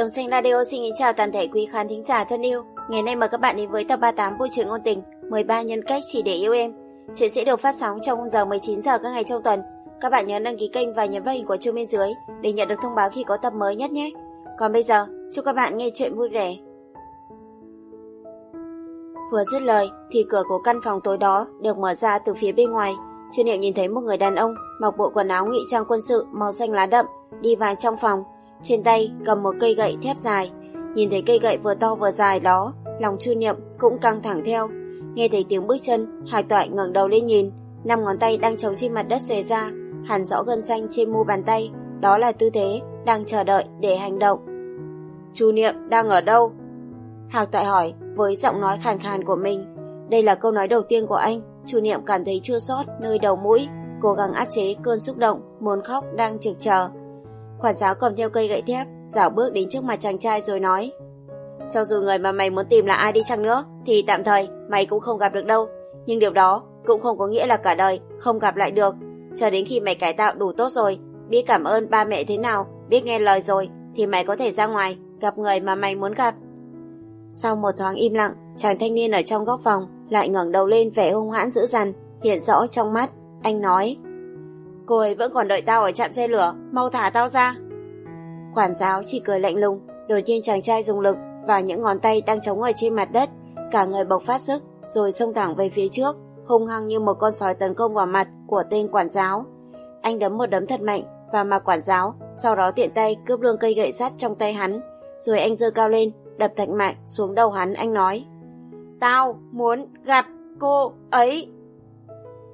Đồng Xanh Radio xin kính chào toàn thể quý khán thính giả thân yêu. Ngày nay mời các bạn đến với tập 38 bộ truyện ngôn tình 13 nhân cách chỉ để yêu em. Chuyện sẽ được phát sóng trong khung giờ 19 giờ các ngày trong tuần. Các bạn nhớ đăng ký kênh và nhấn vào hình của chuông bên dưới để nhận được thông báo khi có tập mới nhất nhé. Còn bây giờ, chúc các bạn nghe chuyện vui vẻ. Vừa dứt lời thì cửa của căn phòng tối đó được mở ra từ phía bên ngoài. Chu Niệm nhìn thấy một người đàn ông mặc bộ quần áo ngụy trang quân sự màu xanh lá đậm đi vào trong phòng trên tay cầm một cây gậy thép dài. Nhìn thấy cây gậy vừa to vừa dài đó, lòng chu niệm cũng căng thẳng theo. Nghe thấy tiếng bước chân, Hải Toại ngẩng đầu lên nhìn, năm ngón tay đang chống trên mặt đất xòe ra, hẳn rõ gân xanh trên mu bàn tay, đó là tư thế đang chờ đợi để hành động. Chu Niệm đang ở đâu? Hạc Toại hỏi với giọng nói khàn khàn của mình. Đây là câu nói đầu tiên của anh, Chu Niệm cảm thấy chua xót nơi đầu mũi, cố gắng áp chế cơn xúc động, muốn khóc đang trực chờ. Quản giáo cầm theo cây gậy thép, dảo bước đến trước mặt chàng trai rồi nói Cho dù người mà mày muốn tìm là ai đi chăng nữa, thì tạm thời mày cũng không gặp được đâu. Nhưng điều đó cũng không có nghĩa là cả đời không gặp lại được. Chờ đến khi mày cải tạo đủ tốt rồi, biết cảm ơn ba mẹ thế nào, biết nghe lời rồi, thì mày có thể ra ngoài, gặp người mà mày muốn gặp. Sau một thoáng im lặng, chàng thanh niên ở trong góc phòng lại ngẩng đầu lên vẻ hung hãn dữ dằn, hiện rõ trong mắt. Anh nói Cô ấy vẫn còn đợi tao ở trạm xe lửa, Mau thả tao ra. Quản giáo chỉ cười lạnh lùng, Đột nhiên chàng trai dùng lực Và những ngón tay đang chống ở trên mặt đất, Cả người bộc phát sức, Rồi xông thẳng về phía trước, Hung hăng như một con sói tấn công vào mặt Của tên quản giáo. Anh đấm một đấm thật mạnh vào mặt quản giáo Sau đó tiện tay cướp luôn cây gậy sắt trong tay hắn, Rồi anh giơ cao lên, Đập thạch mạnh xuống đầu hắn, anh nói, Tao muốn gặp cô ấy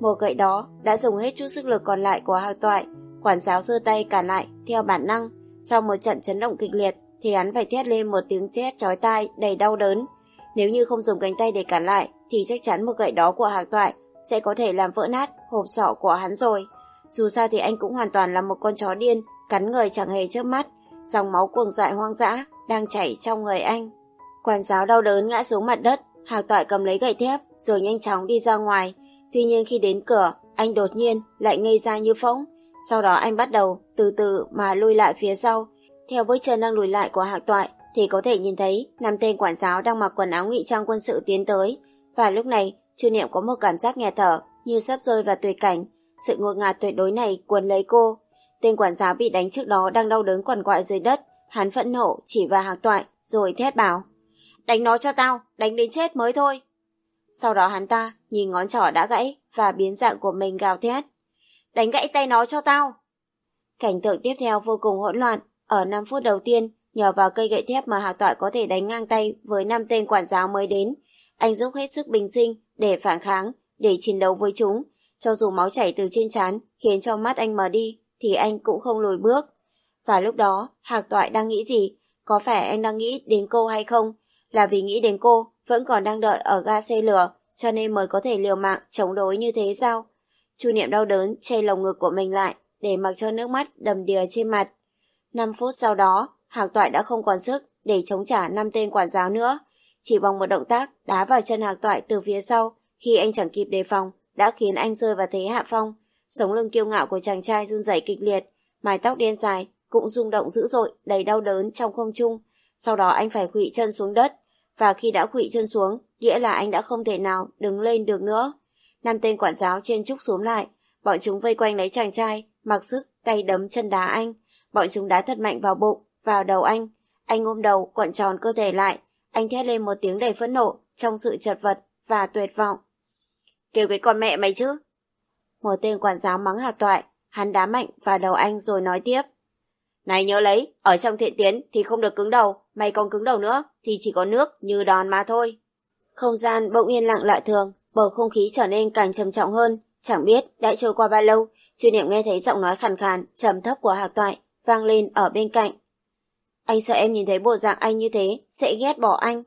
một gậy đó đã dùng hết chút sức lực còn lại của hào toại. Quản giáo giơ tay cản lại theo bản năng. Sau một trận chấn động kịch liệt thì hắn phải thét lên một tiếng thét chói tai đầy đau đớn. Nếu như không dùng cánh tay để cản lại thì chắc chắn một gậy đó của Hào toại sẽ có thể làm vỡ nát hộp sọ của hắn rồi. Dù sao thì anh cũng hoàn toàn là một con chó điên cắn người chẳng hề trước mắt. Dòng máu cuồng dại hoang dã đang chảy trong người anh. Quản giáo đau đớn ngã xuống mặt đất, Hào toại cầm lấy gậy thép rồi nhanh chóng đi ra ngoài. Tuy nhiên khi đến cửa, anh đột nhiên lại ngây ra như phóng. Sau đó anh bắt đầu từ từ mà lui lại phía sau. Theo bước chân đang lùi lại của hạc toại thì có thể nhìn thấy năm tên quản giáo đang mặc quần áo ngụy trang quân sự tiến tới. Và lúc này, Chu Niệm có một cảm giác nghẹt thở như sắp rơi vào tuyệt cảnh. Sự ngột ngạt tuyệt đối này cuốn lấy cô. Tên quản giáo bị đánh trước đó đang đau đớn quằn quại dưới đất. Hắn phẫn nộ chỉ vào hạc toại rồi thét bảo. Đánh nó cho tao, đánh đến chết mới thôi. Sau đó hắn ta nhìn ngón trỏ đã gãy và biến dạng của mình gào thét. Đánh gãy tay nó cho tao. Cảnh tượng tiếp theo vô cùng hỗn loạn. Ở 5 phút đầu tiên, nhờ vào cây gậy thép mà Hạc Toại có thể đánh ngang tay với năm tên quản giáo mới đến. Anh dốc hết sức bình sinh để phản kháng, để chiến đấu với chúng. Cho dù máu chảy từ trên trán khiến cho mắt anh mờ đi, thì anh cũng không lùi bước. Và lúc đó, Hạc Toại đang nghĩ gì? Có phải anh đang nghĩ đến cô hay không? Là vì nghĩ đến cô vẫn còn đang đợi ở ga xe lửa, cho nên mới có thể liều mạng chống đối như thế sao? Chu Niệm đau đớn che lồng ngực của mình lại để mặc cho nước mắt đầm đìa trên mặt. 5 phút sau đó, Hạc Toại đã không còn sức để chống trả năm tên quản giáo nữa. Chỉ bằng một động tác đá vào chân Hạc Toại từ phía sau khi anh chẳng kịp đề phòng đã khiến anh rơi vào thế hạ phong. Sống lưng kiêu ngạo của chàng trai run rẩy kịch liệt, mái tóc đen dài cũng rung động dữ dội đầy đau đớn trong không trung. Sau đó anh phải khuỵu chân xuống đất, và khi đã quỵ chân xuống, nghĩa là anh đã không thể nào đứng lên được nữa. Năm tên quản giáo trên trúc xuống lại, bọn chúng vây quanh lấy chàng trai, mặc sức, tay đấm chân đá anh. Bọn chúng đá thật mạnh vào bụng, vào đầu anh. Anh ôm đầu, cuộn tròn cơ thể lại. Anh thét lên một tiếng đầy phẫn nộ, trong sự chật vật và tuyệt vọng. Kêu cái con mẹ mày chứ. Một tên quản giáo mắng hạt toại, hắn đá mạnh vào đầu anh rồi nói tiếp. Này nhớ lấy, ở trong thiện tiến thì không được cứng đầu, mày còn cứng đầu nữa thì chỉ có nước như đòn mà thôi. Không gian bỗng yên lặng lại thường, bầu không khí trở nên càng trầm trọng hơn. Chẳng biết đã trôi qua bao lâu, Chu Niệm nghe thấy giọng nói khàn khàn, trầm thấp của Hạc Toại vang lên ở bên cạnh. Anh sợ em nhìn thấy bộ dạng anh như thế, sẽ ghét bỏ anh.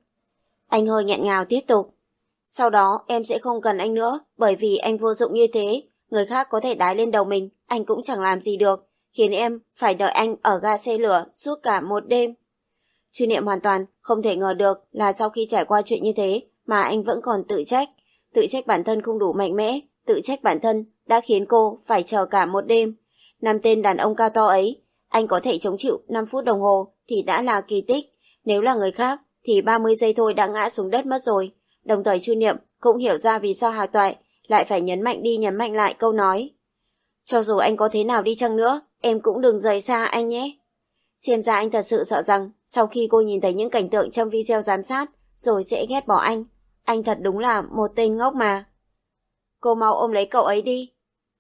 Anh hơi nghẹn ngào tiếp tục. Sau đó em sẽ không cần anh nữa, bởi vì anh vô dụng như thế. Người khác có thể đái lên đầu mình, anh cũng chẳng làm gì được khiến em phải đợi anh ở ga xe lửa suốt cả một đêm. Chu Niệm hoàn toàn không thể ngờ được là sau khi trải qua chuyện như thế mà anh vẫn còn tự trách. Tự trách bản thân không đủ mạnh mẽ, tự trách bản thân đã khiến cô phải chờ cả một đêm. Năm tên đàn ông cao to ấy, anh có thể chống chịu 5 phút đồng hồ thì đã là kỳ tích. Nếu là người khác thì 30 giây thôi đã ngã xuống đất mất rồi. Đồng thời Chu Niệm cũng hiểu ra vì sao hà Toại lại phải nhấn mạnh đi nhấn mạnh lại câu nói. Cho dù anh có thế nào đi chăng nữa, em cũng đừng rời xa anh nhé. Xem ra anh thật sự sợ rằng sau khi cô nhìn thấy những cảnh tượng trong video giám sát rồi sẽ ghét bỏ anh. Anh thật đúng là một tên ngốc mà. Cô mau ôm lấy cậu ấy đi.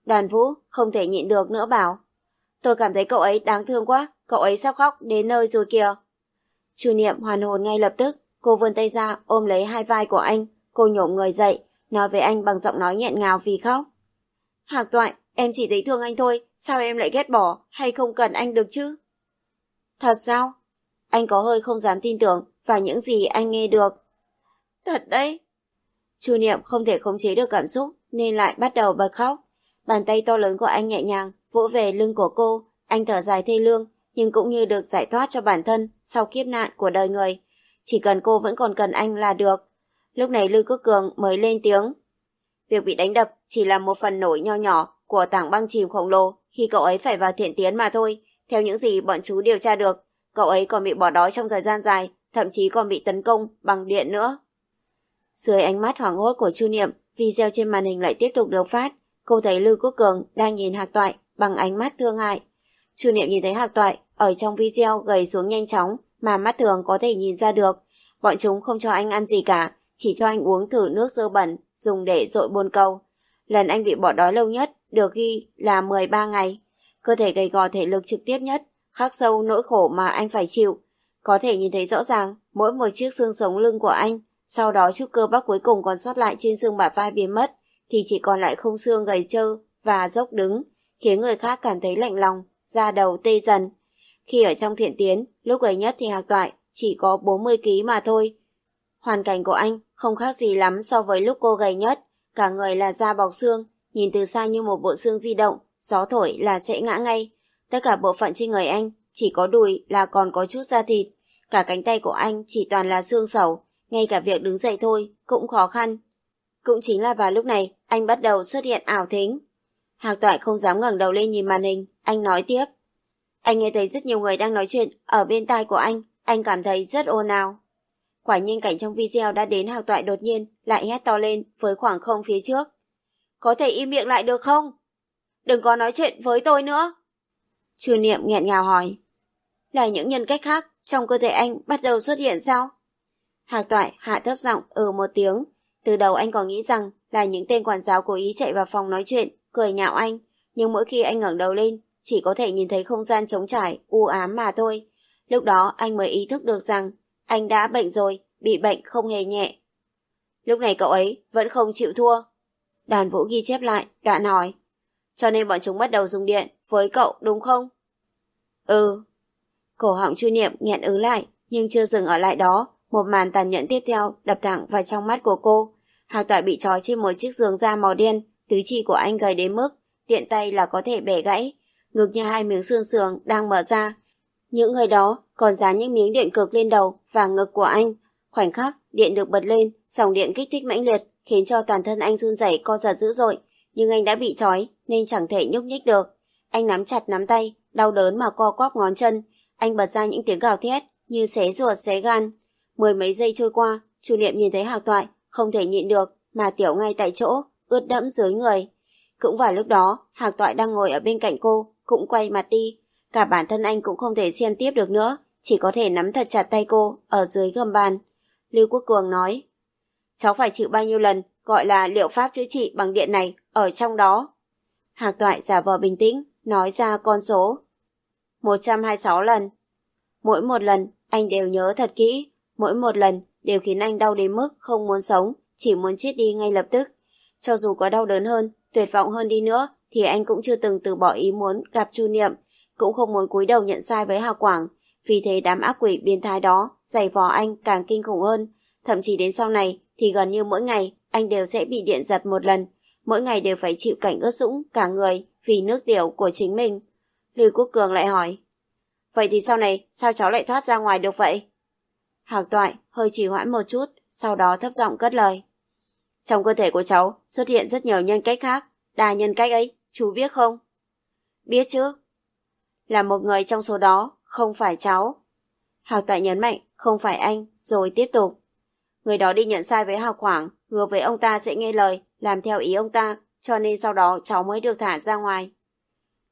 Đoàn vũ không thể nhịn được nữa bảo. Tôi cảm thấy cậu ấy đáng thương quá, cậu ấy sắp khóc đến nơi rồi kìa. Chu Niệm hoàn hồn ngay lập tức, cô vươn tay ra ôm lấy hai vai của anh, cô nhổm người dậy, nói với anh bằng giọng nói nghẹn ngào vì khóc. Hạc toại, em chỉ thấy thương anh thôi, sao em lại ghét bỏ hay không cần anh được chứ? Thật sao? Anh có hơi không dám tin tưởng vào những gì anh nghe được. Thật đấy. Chu Niệm không thể khống chế được cảm xúc nên lại bắt đầu bật khóc. Bàn tay to lớn của anh nhẹ nhàng vỗ về lưng của cô, anh thở dài thê lương nhưng cũng như được giải thoát cho bản thân sau kiếp nạn của đời người. Chỉ cần cô vẫn còn cần anh là được. Lúc này Lưu Quốc Cường mới lên tiếng. Việc bị đánh đập chỉ là một phần nổi nho nhỏ của tảng băng chìm khổng lồ khi cậu ấy phải vào thiện tiến mà thôi. Theo những gì bọn chú điều tra được, cậu ấy còn bị bỏ đói trong thời gian dài, thậm chí còn bị tấn công bằng điện nữa. Dưới ánh mắt hoảng hốt của Chu Niệm, video trên màn hình lại tiếp tục được phát. Cô thấy Lưu Quốc Cường đang nhìn Hạc Toại bằng ánh mắt thương hại. Chu Niệm nhìn thấy Hạc Toại ở trong video gầy xuống nhanh chóng mà mắt thường có thể nhìn ra được. Bọn chúng không cho anh ăn gì cả, chỉ cho anh uống thử nước dơ bẩn dùng để dội bồn cầu. Lần anh bị bỏ đói lâu nhất được ghi là 13 ngày. Cơ thể gầy gò thể lực trực tiếp nhất, khắc sâu nỗi khổ mà anh phải chịu. Có thể nhìn thấy rõ ràng mỗi một chiếc xương sống lưng của anh, sau đó chút cơ bắp cuối cùng còn sót lại trên xương bả vai biến mất, thì chỉ còn lại không xương gầy trơ và dốc đứng, khiến người khác cảm thấy lạnh lòng, da đầu tê dần. Khi ở trong thiện tiến, lúc gầy nhất thì hạc toại chỉ có 40 kg mà thôi. Hoàn cảnh của anh không khác gì lắm so với lúc cô gầy nhất, cả người là da bọc xương, nhìn từ xa như một bộ xương di động, gió thổi là sẽ ngã ngay. Tất cả bộ phận trên người anh chỉ có đùi là còn có chút da thịt, cả cánh tay của anh chỉ toàn là xương sầu, ngay cả việc đứng dậy thôi cũng khó khăn. Cũng chính là vào lúc này anh bắt đầu xuất hiện ảo thính. Hạc toại không dám ngẩng đầu lên nhìn màn hình, anh nói tiếp. Anh nghe thấy rất nhiều người đang nói chuyện ở bên tai của anh, anh cảm thấy rất ồn ào. Quả nhiên cảnh trong video đã đến hạc toại đột nhiên, lại hét to lên với khoảng không phía trước. Có thể im miệng lại được không? Đừng có nói chuyện với tôi nữa. Chu Niệm nghẹn ngào hỏi. Là những nhân cách khác trong cơ thể anh bắt đầu xuất hiện sao? Hạc toại hạ thấp giọng ừ một tiếng. Từ đầu anh còn nghĩ rằng là những tên quản giáo cố ý chạy vào phòng nói chuyện, cười nhạo anh. Nhưng mỗi khi anh ngẩng đầu lên, chỉ có thể nhìn thấy không gian trống trải, u ám mà thôi. Lúc đó anh mới ý thức được rằng anh đã bệnh rồi, bị bệnh không hề nhẹ. Lúc này cậu ấy vẫn không chịu thua. Đàn vũ ghi chép lại, đoạn hỏi. Cho nên bọn chúng bắt đầu dùng điện với cậu đúng không? Ừ. Cổ họng chu niệm nghẹn ứ lại, nhưng chưa dừng ở lại đó. Một màn tàn nhẫn tiếp theo đập thẳng vào trong mắt của cô. Hạc toại bị trói trên một chiếc giường da màu đen, tứ chi của anh gầy đến mức tiện tay là có thể bẻ gãy. Ngực như hai miếng xương sườn đang mở ra. Những người đó còn dán những miếng điện cực lên đầu và ngực của anh. Khoảnh khắc, điện được bật lên, dòng điện kích thích mãnh liệt, khiến cho toàn thân anh run rẩy co giật dữ dội. Nhưng anh đã bị trói nên chẳng thể nhúc nhích được. Anh nắm chặt nắm tay, đau đớn mà co quắp ngón chân. Anh bật ra những tiếng gào thét như xé ruột xé gan. Mười mấy giây trôi qua, chủ niệm nhìn thấy hạc toại, không thể nhịn được, mà tiểu ngay tại chỗ, ướt đẫm dưới người. Cũng vào lúc đó, hạc toại đang ngồi ở bên cạnh cô, cũng quay mặt đi. Cả bản thân anh cũng không thể xem tiếp được nữa, chỉ có thể nắm thật chặt tay cô ở dưới gầm bàn. Lưu Quốc Cường nói, cháu phải chịu bao nhiêu lần gọi là liệu pháp chữa trị bằng điện này ở trong đó. Hạc toại giả vờ bình tĩnh, nói ra con số. 126 lần. Mỗi một lần, anh đều nhớ thật kỹ. Mỗi một lần đều khiến anh đau đến mức không muốn sống, chỉ muốn chết đi ngay lập tức. Cho dù có đau đớn hơn, tuyệt vọng hơn đi nữa, thì anh cũng chưa từng từ bỏ ý muốn gặp Chu Niệm, cũng không muốn cúi đầu nhận sai với Hà Quảng. Vì thế đám ác quỷ biến thái đó giày vò anh càng kinh khủng hơn. Thậm chí đến sau này thì gần như mỗi ngày anh đều sẽ bị điện giật một lần. Mỗi ngày đều phải chịu cảnh ướt sũng cả người vì nước tiểu của chính mình. Lưu Quốc Cường lại hỏi. Vậy thì sau này sao cháu lại thoát ra ngoài được vậy? Hạc toại hơi trì hoãn một chút, sau đó thấp giọng cất lời. Trong cơ thể của cháu xuất hiện rất nhiều nhân cách khác. Đa nhân cách ấy, chú biết không? Biết chứ. là một người trong số đó, không phải cháu. Hạc Toại nhấn mạnh, không phải anh, rồi tiếp tục. Người đó đi nhận sai với Hạc Quảng, hứa với ông ta sẽ nghe lời, làm theo ý ông ta, cho nên sau đó cháu mới được thả ra ngoài.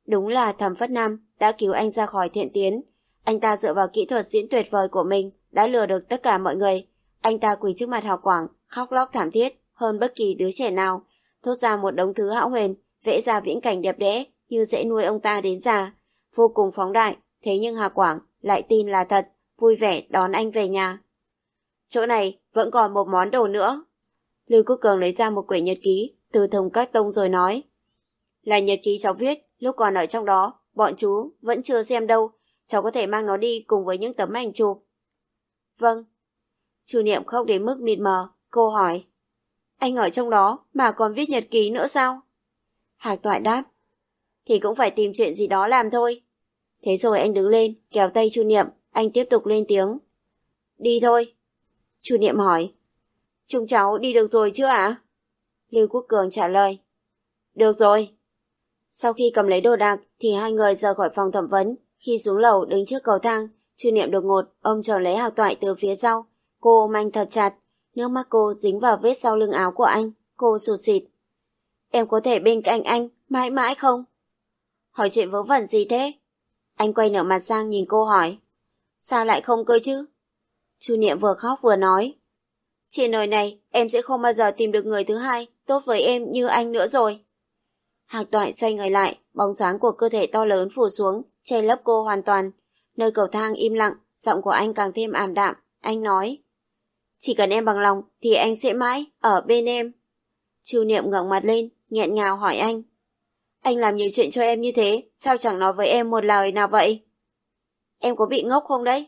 Đúng là thẩm phất nam đã cứu anh ra khỏi thiện tiến. Anh ta dựa vào kỹ thuật diễn tuyệt vời của mình đã lừa được tất cả mọi người. Anh ta quỳ trước mặt Hào Quảng, khóc lóc thảm thiết hơn bất kỳ đứa trẻ nào, thốt ra một đống thứ hão huyền, vẽ ra viễn cảnh đẹp đẽ như dễ nuôi ông ta đến già. Vô cùng phóng đại, thế nhưng Hà Quảng lại tin là thật, vui vẻ đón anh về nhà. Chỗ này vẫn còn một món đồ nữa. Lưu Quốc Cường lấy ra một quyển nhật ký từ thùng các tông rồi nói. Là nhật ký cháu viết lúc còn ở trong đó, bọn chú vẫn chưa xem đâu, cháu có thể mang nó đi cùng với những tấm ảnh chụp. Vâng. Chủ niệm khóc đến mức mịt mờ, cô hỏi. Anh ở trong đó mà còn viết nhật ký nữa sao? Hạc toại đáp. Thì cũng phải tìm chuyện gì đó làm thôi. Thế rồi anh đứng lên, kéo tay chu niệm, anh tiếp tục lên tiếng. Đi thôi. Chu niệm hỏi. Chúng cháu đi được rồi chưa ạ? Lưu Quốc Cường trả lời. Được rồi. Sau khi cầm lấy đồ đạc thì hai người rời khỏi phòng thẩm vấn. Khi xuống lầu đứng trước cầu thang, chu niệm đột ngột ông tròn lấy hào toại từ phía sau. Cô ôm anh thật chặt, nước mắt cô dính vào vết sau lưng áo của anh. Cô sụt xịt. Em có thể bên cạnh anh mãi mãi không? Hỏi chuyện vớ vẩn gì thế? Anh quay nở mặt sang nhìn cô hỏi. Sao lại không cơ chứ? Chu Niệm vừa khóc vừa nói. Trên đời này em sẽ không bao giờ tìm được người thứ hai tốt với em như anh nữa rồi. Hạc toại xoay người lại, bóng dáng của cơ thể to lớn phủ xuống, che lấp cô hoàn toàn. Nơi cầu thang im lặng, giọng của anh càng thêm ảm đạm. Anh nói, chỉ cần em bằng lòng thì anh sẽ mãi ở bên em. Chu Niệm ngẩng mặt lên, nghẹn ngào hỏi anh. Anh làm nhiều chuyện cho em như thế, sao chẳng nói với em một lời nào vậy? Em có bị ngốc không đấy?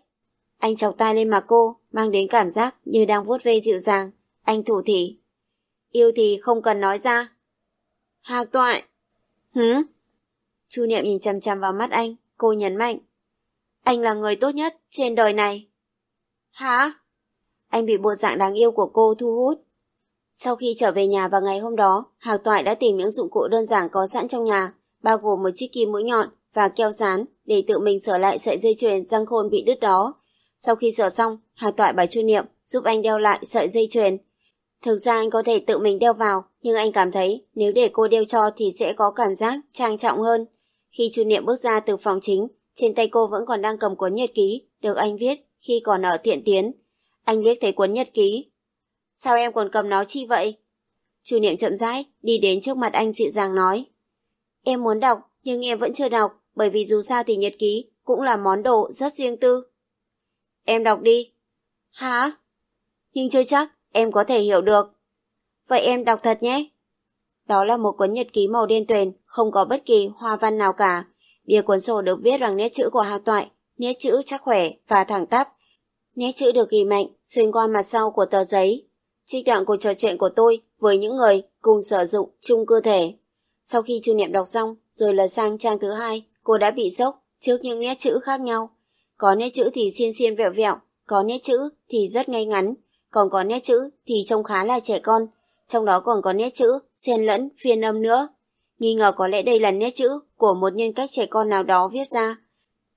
Anh chọc tay lên mặt cô, mang đến cảm giác như đang vuốt ve dịu dàng. Anh thủ thỉ. Yêu thì không cần nói ra. Hạc toại. Hứ? Chu Niệm nhìn chằm chằm vào mắt anh, cô nhấn mạnh. Anh là người tốt nhất trên đời này. Hả? Anh bị bộ dạng đáng yêu của cô thu hút. Sau khi trở về nhà vào ngày hôm đó, Hạc Toại đã tìm những dụng cụ đơn giản có sẵn trong nhà, bao gồm một chiếc kim mũi nhọn và keo dán để tự mình sửa lại sợi dây chuyền răng khôn bị đứt đó. Sau khi sửa xong, hà Toại bảo Chu Niệm giúp anh đeo lại sợi dây chuyền. Thực ra anh có thể tự mình đeo vào, nhưng anh cảm thấy nếu để cô đeo cho thì sẽ có cảm giác trang trọng hơn. Khi Chu Niệm bước ra từ phòng chính, trên tay cô vẫn còn đang cầm cuốn nhật ký được anh viết khi còn ở thiện tiến. Anh liếc thấy cuốn nhật ký, Sao em còn cầm nó chi vậy? Chu Niệm chậm rãi, đi đến trước mặt anh dịu dàng nói. Em muốn đọc, nhưng em vẫn chưa đọc, bởi vì dù sao thì nhật ký cũng là món đồ rất riêng tư. Em đọc đi. Hả? Nhưng chưa chắc em có thể hiểu được. Vậy em đọc thật nhé. Đó là một cuốn nhật ký màu đen tuyền, không có bất kỳ hoa văn nào cả. Bìa cuốn sổ được viết bằng nét chữ của Hạc Toại, nét chữ chắc khỏe và thẳng tắp. Nét chữ được ghi mạnh xuyên qua mặt sau của tờ giấy trích đoạn cuộc trò chuyện của tôi với những người cùng sử dụng chung cơ thể. Sau khi chu niệm đọc xong, rồi lật sang trang thứ hai, cô đã bị sốc trước những nét chữ khác nhau. Có nét chữ thì xiên xiên vẹo vẹo, có nét chữ thì rất ngay ngắn, còn có nét chữ thì trông khá là trẻ con, trong đó còn có nét chữ xen lẫn phiên âm nữa. Nghi ngờ có lẽ đây là nét chữ của một nhân cách trẻ con nào đó viết ra.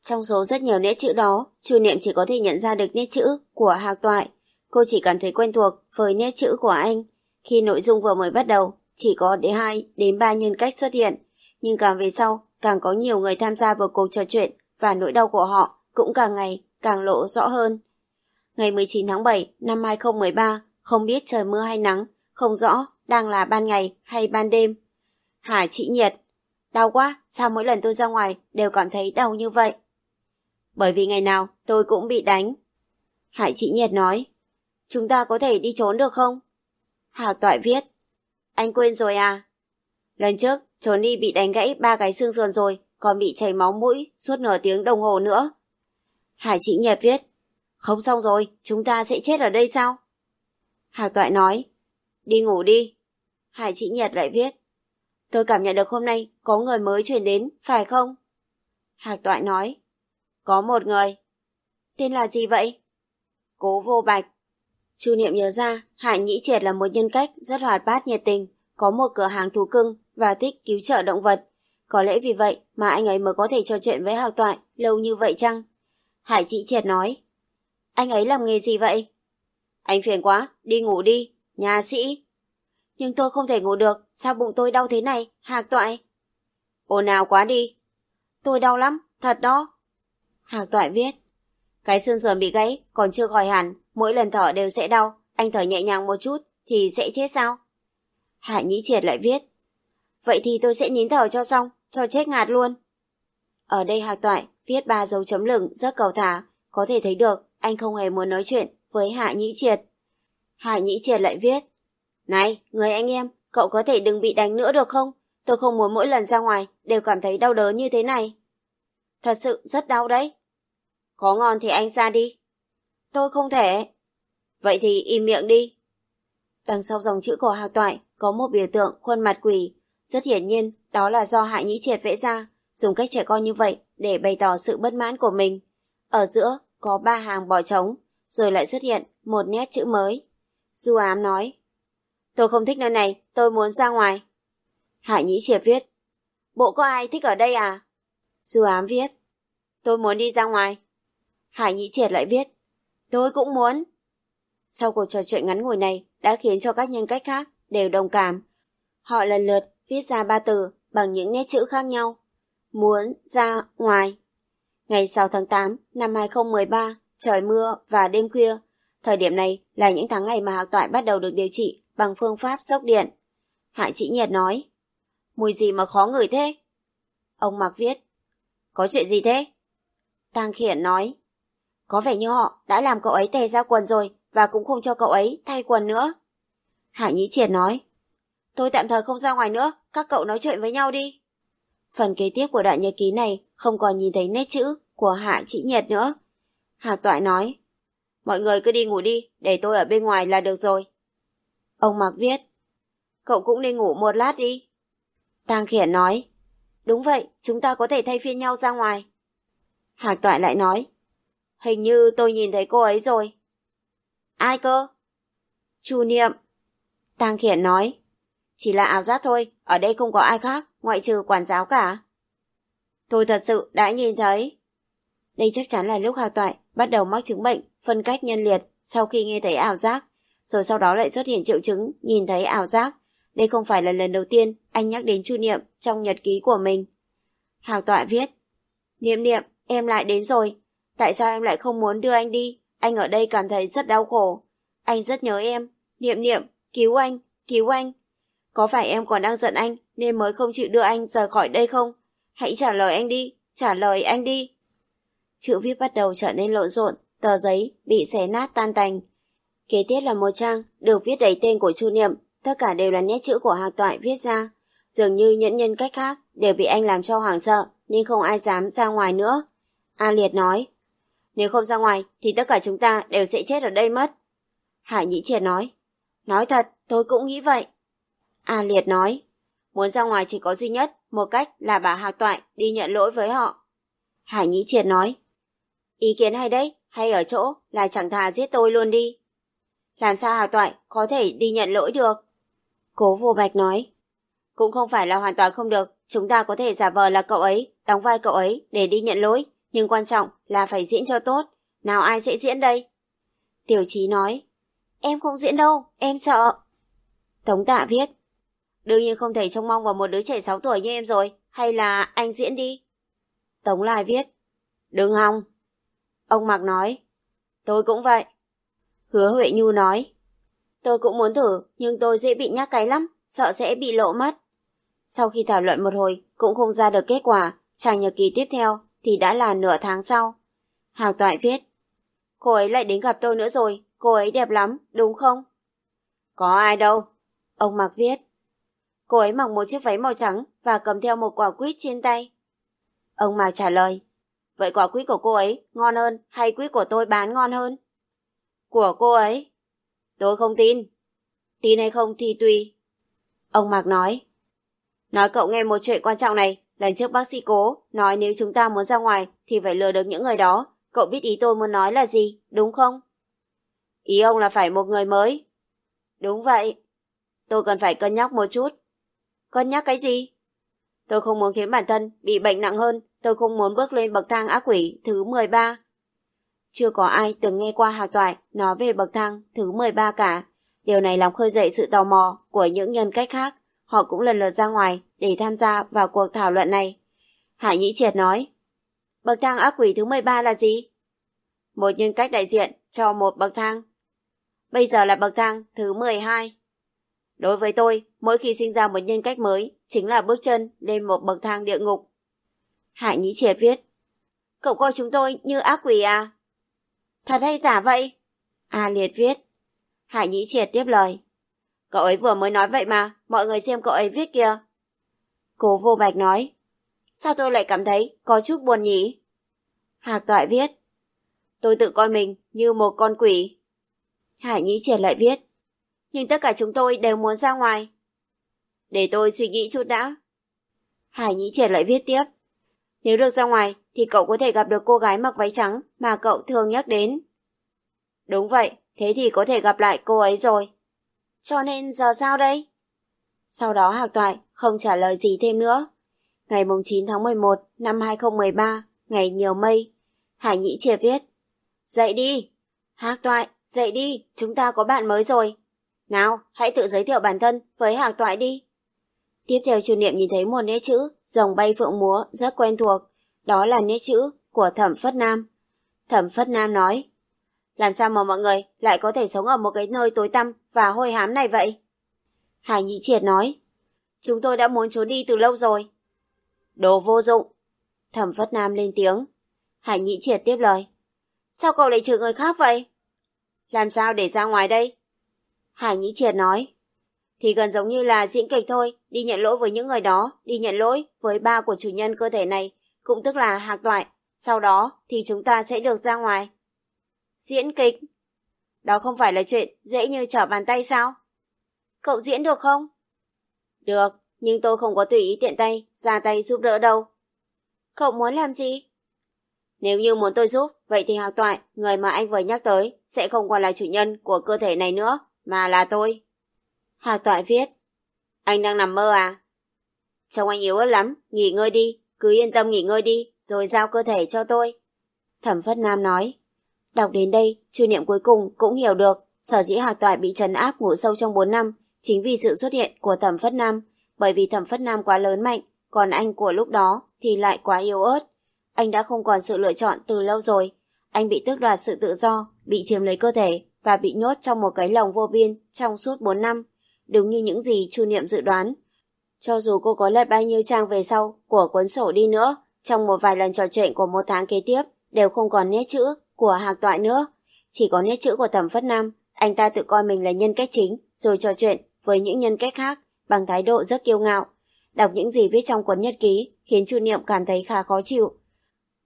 Trong số rất nhiều nét chữ đó, chu niệm chỉ có thể nhận ra được nét chữ của hạc toại, Cô chỉ cảm thấy quen thuộc với nét chữ của anh. Khi nội dung vừa mới bắt đầu, chỉ có đến 2 đến 3 nhân cách xuất hiện. Nhưng càng về sau, càng có nhiều người tham gia vào cuộc trò chuyện và nỗi đau của họ cũng càng ngày càng lộ rõ hơn. Ngày 19 tháng 7 năm 2013, không biết trời mưa hay nắng, không rõ đang là ban ngày hay ban đêm. Hải chị nhiệt. Đau quá, sao mỗi lần tôi ra ngoài đều cảm thấy đau như vậy? Bởi vì ngày nào tôi cũng bị đánh. Hải chị nhiệt nói. Chúng ta có thể đi trốn được không? Hào Toại viết. Anh quên rồi à? Lần trước, trốn đi bị đánh gãy ba cái xương sườn rồi, còn bị chảy máu mũi suốt nửa tiếng đồng hồ nữa. Hải Chị Nhật viết. Không xong rồi, chúng ta sẽ chết ở đây sao? Hạc Toại nói. Đi ngủ đi. Hải Chị Nhật lại viết. Tôi cảm nhận được hôm nay có người mới chuyển đến, phải không? Hạc Toại nói. Có một người. Tên là gì vậy? Cố vô bạch. Chu Niệm nhớ ra, Hải Nhĩ Triệt là một nhân cách rất hoạt bát nhiệt tình, có một cửa hàng thú cưng và thích cứu trợ động vật. Có lẽ vì vậy mà anh ấy mới có thể trò chuyện với Hạc Toại lâu như vậy chăng? Hải Chị Triệt nói. Anh ấy làm nghề gì vậy? Anh phiền quá, đi ngủ đi, nhà sĩ. Nhưng tôi không thể ngủ được, sao bụng tôi đau thế này, Hạc Toại? Ồn nào quá đi. Tôi đau lắm, thật đó. Hạc Toại viết. Cái xương sườn bị gãy, còn chưa khỏi hẳn, mỗi lần thở đều sẽ đau, anh thở nhẹ nhàng một chút, thì sẽ chết sao? Hải Nhĩ Triệt lại viết. Vậy thì tôi sẽ nín thở cho xong, cho chết ngạt luôn. Ở đây Hạc Toại viết ba dấu chấm lửng rất cầu thả, có thể thấy được anh không hề muốn nói chuyện với Hạ Nhĩ Triệt. Hạ Nhĩ Triệt lại viết. Này, người anh em, cậu có thể đừng bị đánh nữa được không? Tôi không muốn mỗi lần ra ngoài đều cảm thấy đau đớn như thế này. Thật sự rất đau đấy. Có ngon thì anh ra đi. Tôi không thể. Vậy thì im miệng đi. Đằng sau dòng chữ của Hạc Toại có một biểu tượng khuôn mặt quỷ. Rất hiển nhiên, đó là do Hạ Nhĩ Triệt vẽ ra, dùng cách trẻ con như vậy để bày tỏ sự bất mãn của mình. Ở giữa có ba hàng bỏ trống, rồi lại xuất hiện một nét chữ mới. Du ám nói, tôi không thích nơi này, tôi muốn ra ngoài. Hạ Nhĩ Triệt viết, bộ có ai thích ở đây à? Du ám viết, tôi muốn đi ra ngoài. Hạ Nhĩ Triệt lại viết, tôi cũng muốn. Sau cuộc trò chuyện ngắn ngủi này đã khiến cho các nhân cách khác đều đồng cảm. Họ lần lượt viết ra ba từ bằng những nét chữ khác nhau. Muốn ra ngoài. Ngày 6 tháng 8 năm 2013, trời mưa và đêm khuya. Thời điểm này là những tháng ngày mà Hạc Toại bắt đầu được điều trị bằng phương pháp sốc điện. Hạ Chỉ Nhiệt nói, mùi gì mà khó ngửi thế? Ông Mạc viết, có chuyện gì thế? Tang Khiển nói, có vẻ như họ đã làm cậu ấy tè ra quần rồi và cũng không cho cậu ấy thay quần nữa. Hạ Nhĩ Triệt nói, tôi tạm thời không ra ngoài nữa, các cậu nói chuyện với nhau đi. Phần kế tiếp của đoạn nhật ký này không còn nhìn thấy nét chữ của Hạ Chỉ nhật nữa. Hạc Toại nói, mọi người cứ đi ngủ đi, để tôi ở bên ngoài là được rồi. Ông Mạc viết, cậu cũng đi ngủ một lát đi. Tang Khiển nói, đúng vậy, chúng ta có thể thay phiên nhau ra ngoài. Hạc Toại lại nói, hình như tôi nhìn thấy cô ấy rồi. Ai cơ? Chu Niệm. Tang Khiển nói, chỉ là ảo giác thôi, ở đây không có ai khác, ngoại trừ quản giáo cả. Tôi thật sự đã nhìn thấy. Đây chắc chắn là lúc Hạc Toại bắt đầu mắc chứng bệnh, phân cách nhân liệt sau khi nghe thấy ảo giác, rồi sau đó lại xuất hiện triệu chứng nhìn thấy ảo giác. Đây không phải là lần đầu tiên anh nhắc đến Chu Niệm trong nhật ký của mình. Hạc Toại viết, Niệm Niệm, em lại đến rồi. Tại sao em lại không muốn đưa anh đi? Anh ở đây cảm thấy rất đau khổ. Anh rất nhớ em. Niệm Niệm, cứu anh, cứu anh. Có phải em còn đang giận anh nên mới không chịu đưa anh rời khỏi đây không? Hãy trả lời anh đi, trả lời anh đi. Chữ viết bắt đầu trở nên lộn xộn, tờ giấy bị xé nát tan tành. Kế tiếp là một trang được viết đầy tên của Chu Niệm, tất cả đều là nét chữ của Hạc Toại viết ra. Dường như những nhân cách khác đều bị anh làm cho hoảng sợ nên không ai dám ra ngoài nữa. A Liệt nói, nếu không ra ngoài thì tất cả chúng ta đều sẽ chết ở đây mất. Hải Nhĩ Triệt nói, nói thật, tôi cũng nghĩ vậy. A Liệt nói, muốn ra ngoài chỉ có duy nhất một cách là bà Hạc Toại đi nhận lỗi với họ. Hải Nhĩ Triệt nói, ý kiến hay đấy, hay ở chỗ là chẳng thà giết tôi luôn đi. Làm sao Hạc Toại có thể đi nhận lỗi được? Cố vô bạch nói, cũng không phải là hoàn toàn không được, chúng ta có thể giả vờ là cậu ấy, đóng vai cậu ấy để đi nhận lỗi, nhưng quan trọng là phải diễn cho tốt. Nào ai sẽ diễn đây? Tiểu Chí nói, em không diễn đâu, em sợ. Tống tạ viết, Đương nhiên không thể trông mong vào một đứa trẻ 6 tuổi như em rồi, hay là anh diễn đi. Tống Lai viết, đừng hòng. Ông Mạc nói, tôi cũng vậy. Hứa Huệ Nhu nói, tôi cũng muốn thử, nhưng tôi dễ bị nhắc cái lắm, sợ sẽ bị lộ mất. Sau khi thảo luận một hồi, cũng không ra được kết quả, chàng nhật kỳ tiếp theo thì đã là nửa tháng sau. Hào Toại viết, cô ấy lại đến gặp tôi nữa rồi, cô ấy đẹp lắm, đúng không? Có ai đâu. Ông Mạc viết, Cô ấy mặc một chiếc váy màu trắng và cầm theo một quả quýt trên tay. Ông Mạc trả lời, vậy quả quýt của cô ấy ngon hơn hay quýt của tôi bán ngon hơn? Của cô ấy. Tôi không tin. Tin hay không thì tùy. Ông Mạc nói, nói cậu nghe một chuyện quan trọng này. Lần trước bác sĩ cố nói nếu chúng ta muốn ra ngoài thì phải lừa được những người đó. Cậu biết ý tôi muốn nói là gì, đúng không? Ý ông là phải một người mới. Đúng vậy. Tôi cần phải cân nhắc một chút. Cân nhắc cái gì? Tôi không muốn khiến bản thân bị bệnh nặng hơn, tôi không muốn bước lên bậc thang ác quỷ thứ 13. Chưa có ai từng nghe qua Hạc Toại nói về bậc thang thứ 13 cả. Điều này làm khơi dậy sự tò mò của những nhân cách khác. Họ cũng lần lượt ra ngoài để tham gia vào cuộc thảo luận này. Hải Nhĩ Triệt nói, bậc thang ác quỷ thứ 13 là gì? Một nhân cách đại diện cho một bậc thang. Bây giờ là bậc thang thứ 12. Đối với tôi, mỗi khi sinh ra một nhân cách mới chính là bước chân lên một bậc thang địa ngục. Hải Nhĩ Triệt viết, Cậu coi chúng tôi như ác quỷ à? Thật hay giả vậy? A Liệt viết. Hải Nhĩ Triệt tiếp lời. Cậu ấy vừa mới nói vậy mà, mọi người xem cậu ấy viết kìa. Cố vô bạch nói. Sao tôi lại cảm thấy có chút buồn nhỉ? Hạc Toại viết. Tôi tự coi mình như một con quỷ. Hải Nhĩ Triệt lại viết. Nhưng tất cả chúng tôi đều muốn ra ngoài. Để tôi suy nghĩ chút đã. Hải Nhĩ Triệt lại viết tiếp. Nếu được ra ngoài thì cậu có thể gặp được cô gái mặc váy trắng mà cậu thường nhắc đến. Đúng vậy, thế thì có thể gặp lại cô ấy rồi. Cho nên giờ sao đây? Sau đó Hạc Toại không trả lời gì thêm nữa. Ngày 9 tháng 11 năm 2013, ngày nhiều mây, Hải Nhĩ Triệt viết. Dậy đi! Hạc Toại, dậy đi, chúng ta có bạn mới rồi. Nào, hãy tự giới thiệu bản thân với hàng Toại đi. Tiếp theo chu niệm nhìn thấy một nét chữ, rồng bay phượng múa, rất quen thuộc. Đó là nét chữ của Thẩm Phất Nam. Thẩm Phất Nam nói, làm sao mà mọi người lại có thể sống ở một cái nơi tối tăm và hôi hám này vậy? Hải Nhị Triệt nói, chúng tôi đã muốn trốn đi từ lâu rồi. Đồ vô dụng. Thẩm Phất Nam lên tiếng. Hải Nhị Triệt tiếp lời. Sao cậu lại trừ người khác vậy? Làm sao để ra ngoài đây? Hải Nhĩ Triệt nói. Thì gần giống như là diễn kịch thôi, đi nhận lỗi với những người đó, đi nhận lỗi với ba của chủ nhân cơ thể này, cũng tức là hạc toại. Sau đó thì chúng ta sẽ được ra ngoài. Diễn kịch? Đó không phải là chuyện dễ như trở bàn tay sao? Cậu diễn được không? Được, nhưng tôi không có tùy ý tiện tay, ra tay giúp đỡ đâu. Cậu muốn làm gì? Nếu như muốn tôi giúp, vậy thì hạc toại, người mà anh vừa nhắc tới, sẽ không còn là chủ nhân của cơ thể này nữa, mà là tôi. Hạc toại viết, anh đang nằm mơ à? Trông anh yếu ớt lắm, nghỉ ngơi đi, cứ yên tâm nghỉ ngơi đi, rồi giao cơ thể cho tôi. Thẩm Phất Nam nói, đọc đến đây, chu niệm cuối cùng cũng hiểu được, sở dĩ Hạc toại bị trấn áp ngủ sâu trong 4 năm, chính vì sự xuất hiện của Thẩm Phất Nam, bởi vì Thẩm Phất Nam quá lớn mạnh, còn anh của lúc đó thì lại quá yếu ớt. Anh đã không còn sự lựa chọn từ lâu rồi. Anh bị tước đoạt sự tự do, bị chiếm lấy cơ thể và bị nhốt trong một cái lồng vô biên trong suốt 4 năm. Đúng như những gì Chu Niệm dự đoán. Cho dù cô có lật bao nhiêu trang về sau của cuốn sổ đi nữa, trong một vài lần trò chuyện của một tháng kế tiếp đều không còn nét chữ của Hạc Toại nữa. Chỉ có nét chữ của Thẩm Phất Nam, anh ta tự coi mình là nhân cách chính rồi trò chuyện với những nhân cách khác bằng thái độ rất kiêu ngạo. Đọc những gì viết trong cuốn nhật ký khiến Chu Niệm cảm thấy khá khó chịu.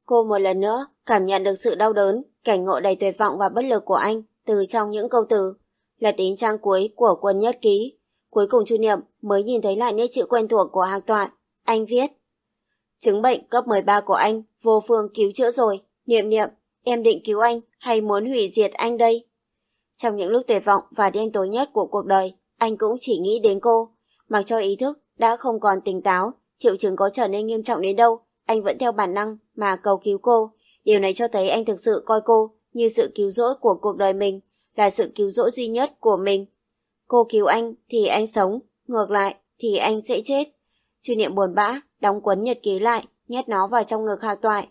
Cô một lần nữa cảm nhận được sự đau đớn, cảnh ngộ đầy tuyệt vọng và bất lực của anh từ trong những câu từ. Lật đến trang cuối của quân nhất ký. Cuối cùng Chu Niệm mới nhìn thấy lại nét chữ quen thuộc của hàng toạn Anh viết. Chứng bệnh cấp 13 của anh vô phương cứu chữa rồi. Niệm niệm, em định cứu anh hay muốn hủy diệt anh đây? Trong những lúc tuyệt vọng và đen tối nhất của cuộc đời, anh cũng chỉ nghĩ đến cô. Mặc cho ý thức đã không còn tỉnh táo, triệu chứng có trở nên nghiêm trọng đến đâu, anh vẫn theo bản năng mà cầu cứu cô. Điều này cho thấy anh thực sự coi cô như sự cứu rỗi của cuộc đời mình, là sự cứu rỗi duy nhất của mình. Cô cứu anh thì anh sống, ngược lại thì anh sẽ chết. Chu niệm buồn bã, đóng cuốn nhật ký lại, nhét nó vào trong ngực Hạc Toại.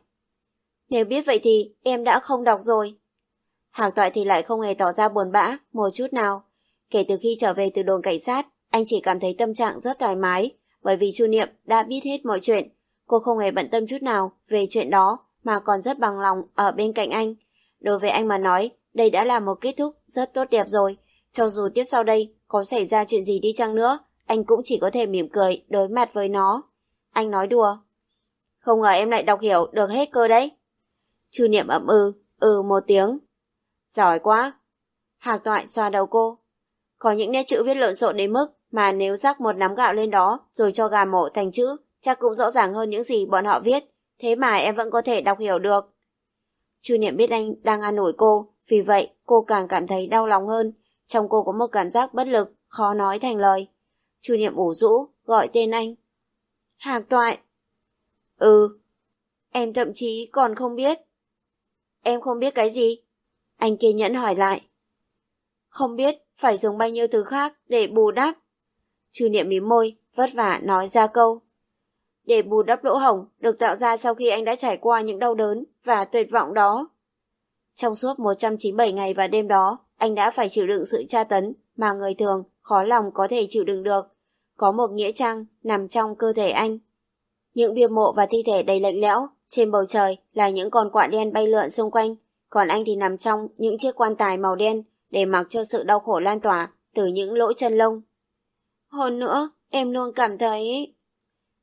Nếu biết vậy thì em đã không đọc rồi. Hạc Toại thì lại không hề tỏ ra buồn bã, một chút nào. Kể từ khi trở về từ đồn cảnh sát, anh chỉ cảm thấy tâm trạng rất thoải mái, bởi vì Chu Niệm đã biết hết mọi chuyện. Cô không hề bận tâm chút nào về chuyện đó, mà còn rất bằng lòng ở bên cạnh anh. Đối với anh mà nói, đây đã là một kết thúc rất tốt đẹp rồi. Cho dù tiếp sau đây có xảy ra chuyện gì đi chăng nữa, anh cũng chỉ có thể mỉm cười đối mặt với nó. Anh nói đùa. Không ngờ em lại đọc hiểu được hết cơ đấy. Chu niệm ậm ừ, ừ một tiếng. Giỏi quá. Hạc toại xoa đầu cô. Có những nét chữ viết lộn xộn đến mức mà nếu rắc một nắm gạo lên đó rồi cho gà mổ thành chữ, chắc cũng rõ ràng hơn những gì bọn họ viết. Thế mà em vẫn có thể đọc hiểu được. Chu Niệm biết anh đang an ủi cô, vì vậy cô càng cảm thấy đau lòng hơn. Trong cô có một cảm giác bất lực, khó nói thành lời. Chu Niệm ủ rũ, gọi tên anh. Hạc toại. Ừ. Em thậm chí còn không biết. Em không biết cái gì? Anh kiên nhẫn hỏi lại. Không biết phải dùng bao nhiêu thứ khác để bù đắp. Chu niệm mím môi, vất vả nói ra câu. Để bù đắp lỗ hổng được tạo ra sau khi anh đã trải qua những đau đớn và tuyệt vọng đó. Trong suốt 197 ngày và đêm đó, anh đã phải chịu đựng sự tra tấn mà người thường khó lòng có thể chịu đựng được. Có một nghĩa trang nằm trong cơ thể anh. Những bia mộ và thi thể đầy lạnh lẽo, trên bầu trời là những con quạ đen bay lượn xung quanh, còn anh thì nằm trong những chiếc quan tài màu đen để mặc cho sự đau khổ lan tỏa từ những lỗ chân lông. Hơn nữa, em luôn cảm thấy...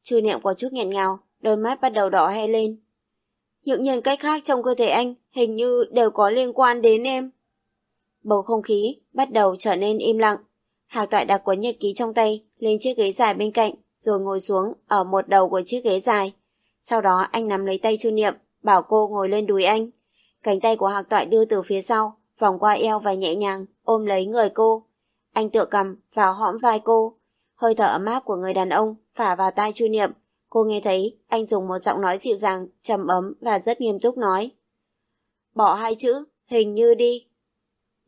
Chu niệm có chút nghẹn ngào, đôi mắt bắt đầu đỏ he lên. Những nhân cách khác trong cơ thể anh hình như đều có liên quan đến em. Bầu không khí bắt đầu trở nên im lặng. Hạc toại đặt cuốn nhật ký trong tay lên chiếc ghế dài bên cạnh rồi ngồi xuống ở một đầu của chiếc ghế dài. Sau đó anh nắm lấy tay Chu Niệm, bảo cô ngồi lên đùi anh. Cánh tay của Hạc toại đưa từ phía sau, vòng qua eo và nhẹ nhàng ôm lấy người cô. Anh tựa cầm vào hõm vai cô. Hơi thở ấm áp của người đàn ông phả vào tai Chu Niệm. Cô nghe thấy anh dùng một giọng nói dịu dàng, trầm ấm và rất nghiêm túc nói. Bỏ hai chữ, hình như đi.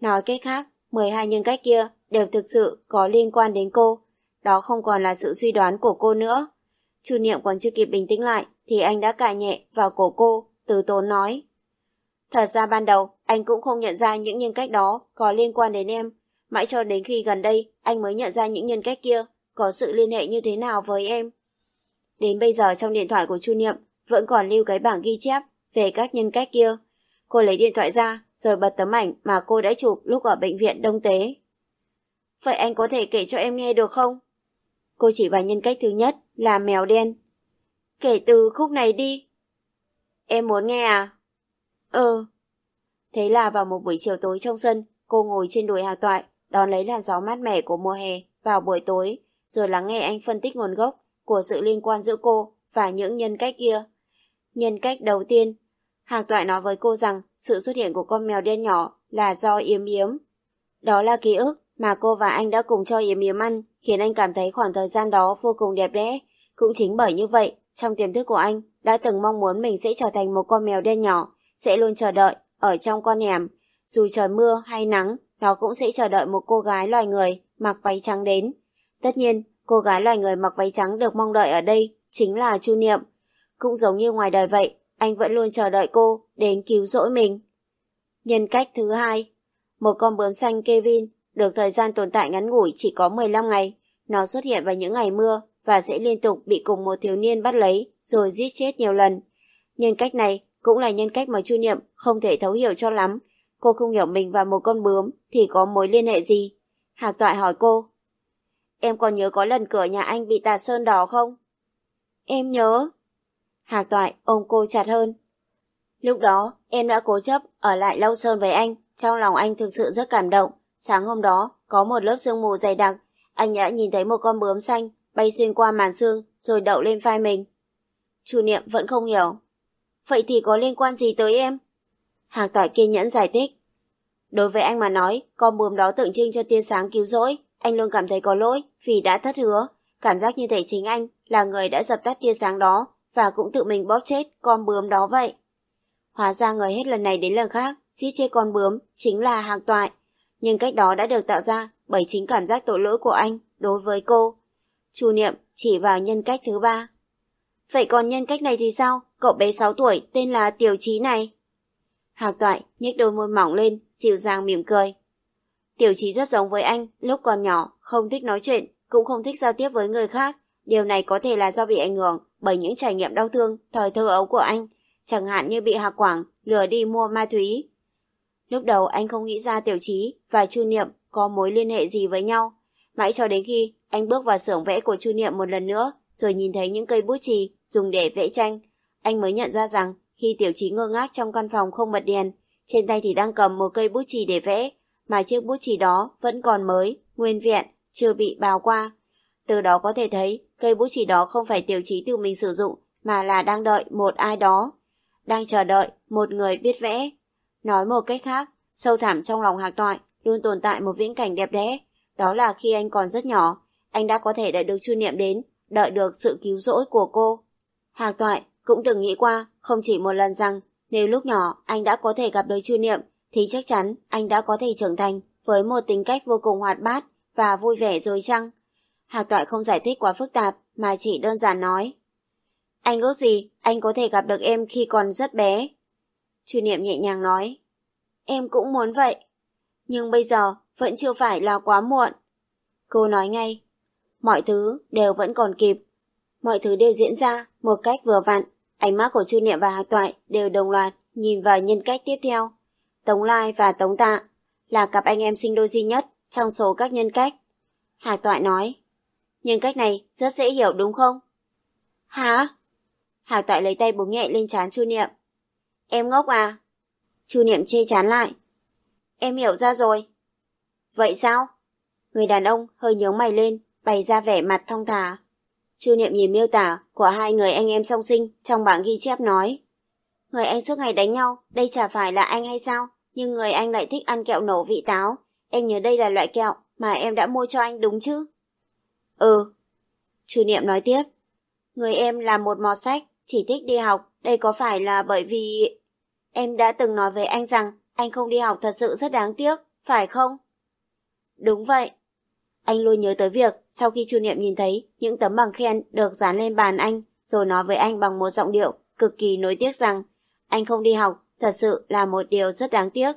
Nói cách khác, 12 nhân cách kia đều thực sự có liên quan đến cô. Đó không còn là sự suy đoán của cô nữa. Chu Niệm còn chưa kịp bình tĩnh lại thì anh đã cài nhẹ vào cổ cô, từ tốn nói. Thật ra ban đầu, anh cũng không nhận ra những nhân cách đó có liên quan đến em. Mãi cho đến khi gần đây, anh mới nhận ra những nhân cách kia có sự liên hệ như thế nào với em. Đến bây giờ trong điện thoại của Chu Niệm vẫn còn lưu cái bảng ghi chép về các nhân cách kia. Cô lấy điện thoại ra rồi bật tấm ảnh mà cô đã chụp lúc ở bệnh viện Đông Tế. Vậy anh có thể kể cho em nghe được không? Cô chỉ vào nhân cách thứ nhất là mèo đen. Kể từ khúc này đi. Em muốn nghe à? Ừ. Thế là vào một buổi chiều tối trong sân, cô ngồi trên đùi Hà Toại, đón lấy làn gió mát mẻ của mùa hè vào buổi tối, rồi lắng nghe anh phân tích nguồn gốc của sự liên quan giữa cô và những nhân cách kia. Nhân cách đầu tiên, Hạc Toại nói với cô rằng sự xuất hiện của con mèo đen nhỏ là do Yếm Yếm. Đó là ký ức mà cô và anh đã cùng cho Yếm Yếm ăn, khiến anh cảm thấy khoảng thời gian đó vô cùng đẹp đẽ. Cũng chính bởi như vậy, trong tiềm thức của anh đã từng mong muốn mình sẽ trở thành một con mèo đen nhỏ, sẽ luôn chờ đợi ở trong con hẻm. Dù trời mưa hay nắng, nó cũng sẽ chờ đợi một cô gái loài người mặc váy trắng đến. Tất nhiên, cô gái loài người mặc váy trắng được mong đợi ở đây chính là Chu Niệm. Cũng giống như ngoài đời vậy, anh vẫn luôn chờ đợi cô đến cứu rỗi mình. Nhân cách thứ hai, một con bướm xanh Kevin được thời gian tồn tại ngắn ngủi chỉ có 15 ngày. Nó xuất hiện vào những ngày mưa và sẽ liên tục bị cùng một thiếu niên bắt lấy rồi giết chết nhiều lần. Nhân cách này cũng là nhân cách mà Chu Niệm không thể thấu hiểu cho lắm. Cô không hiểu mình và một con bướm thì có mối liên hệ gì. Hạc Toại hỏi cô. Em còn nhớ có lần cửa nhà anh bị tạt sơn đỏ không? Em nhớ. Hạc Toại ôm cô chặt hơn. Lúc đó, em đã cố chấp ở lại lâu sơn với anh. Trong lòng anh thực sự rất cảm động. Sáng hôm đó, có một lớp sương mù dày đặc. Anh đã nhìn thấy một con bướm xanh bay xuyên qua màn xương rồi đậu lên vai mình. Chủ Niệm vẫn không hiểu. Vậy thì có liên quan gì tới em? Hạc Toại kiên nhẫn giải thích. Đối với anh mà nói, con bướm đó tượng trưng cho tia sáng cứu rỗi. Anh luôn cảm thấy có lỗi vì đã thất hứa. Cảm giác như thể chính anh là người đã dập tắt tia sáng đó và cũng tự mình bóp chết con bướm đó vậy. Hóa ra người hết lần này đến lần khác, giết chết con bướm chính là hàng Toại. Nhưng cách đó đã được tạo ra bởi chính cảm giác tội lỗi của anh đối với cô. Chu Niệm chỉ vào nhân cách thứ ba. Vậy còn nhân cách này thì sao? Cậu bé 6 tuổi tên là Tiểu Trí này. Hạc Toại nhếch đôi môi mỏng lên, dịu dàng mỉm cười. Tiểu Trí rất giống với anh, lúc còn nhỏ, không thích nói chuyện, cũng không thích giao tiếp với người khác. Điều này có thể là do bị ảnh hưởng bởi những trải nghiệm đau thương thời thơ ấu của anh, chẳng hạn như bị Hà Quảng lừa đi mua ma túy. Lúc đầu anh không nghĩ ra Tiểu Trí và Chu Niệm có mối liên hệ gì với nhau, mãi cho đến khi anh bước vào xưởng vẽ của Chu Niệm một lần nữa, rồi nhìn thấy những cây bút chì dùng để vẽ tranh, anh mới nhận ra rằng khi Tiểu Trí ngơ ngác trong căn phòng không bật đèn, trên tay thì đang cầm một cây bút chì để vẽ, mà chiếc bút chì đó vẫn còn mới, nguyên vẹn, chưa bị bào qua. Từ đó có thể thấy cây bút chì đó không phải Tiểu Trí tự mình sử dụng, mà là đang đợi một ai đó. Đang chờ đợi một người biết vẽ. Nói một cách khác, sâu thẳm trong lòng Hạc Toại luôn tồn tại một viễn cảnh đẹp đẽ. Đó là khi anh còn rất nhỏ, anh đã có thể đợi được chu niệm đến đợi được sự cứu rỗi của cô. Hạc Toại cũng từng nghĩ qua không chỉ một lần rằng nếu lúc nhỏ anh đã có thể gặp được Chu Niệm thì chắc chắn anh đã có thể trưởng thành với một tính cách vô cùng hoạt bát và vui vẻ rồi chăng? Hạc Toại không giải thích quá phức tạp mà chỉ đơn giản nói. Anh ước gì anh có thể gặp được em khi còn rất bé. Chu Niệm nhẹ nhàng nói. Em cũng muốn vậy. Nhưng bây giờ vẫn chưa phải là quá muộn. Cô nói ngay. Mọi thứ đều vẫn còn kịp. Mọi thứ đều diễn ra một cách vừa vặn. Ánh mắt của Chu Niệm và Hạc Toại đều đồng loạt nhìn vào nhân cách tiếp theo. Tống Lai và Tống Tạ là cặp anh em sinh đôi duy nhất trong số các nhân cách. Hà Toại nói. Nhân cách này rất dễ hiểu đúng không? Hả? Hà Toại lấy tay búng nhẹ lên trán Chu Niệm. Em ngốc à? Chu Niệm chê chán lại. Em hiểu ra rồi. Vậy sao? Người đàn ông hơi nhướng mày lên, bày ra vẻ mặt thong thả. Chu Niệm nhìn miêu tả của hai người anh em song sinh trong bảng ghi chép nói. Người anh suốt ngày đánh nhau, đây chả phải là anh hay sao? Nhưng người anh lại thích ăn kẹo nổ vị táo. Em nhớ đây là loại kẹo mà em đã mua cho anh đúng chứ? Ừ. Chu Niệm nói tiếp. Người em là một mọt sách, chỉ thích đi học. Đây có phải là bởi vì... Em đã từng nói với anh rằng anh không đi học thật sự rất đáng tiếc, phải không? Đúng vậy. Anh luôn nhớ tới việc sau khi Chu Niệm nhìn thấy những tấm bằng khen được dán lên bàn anh rồi nói với anh bằng một giọng điệu cực kỳ nối tiếc rằng anh không đi học thật sự là một điều rất đáng tiếc.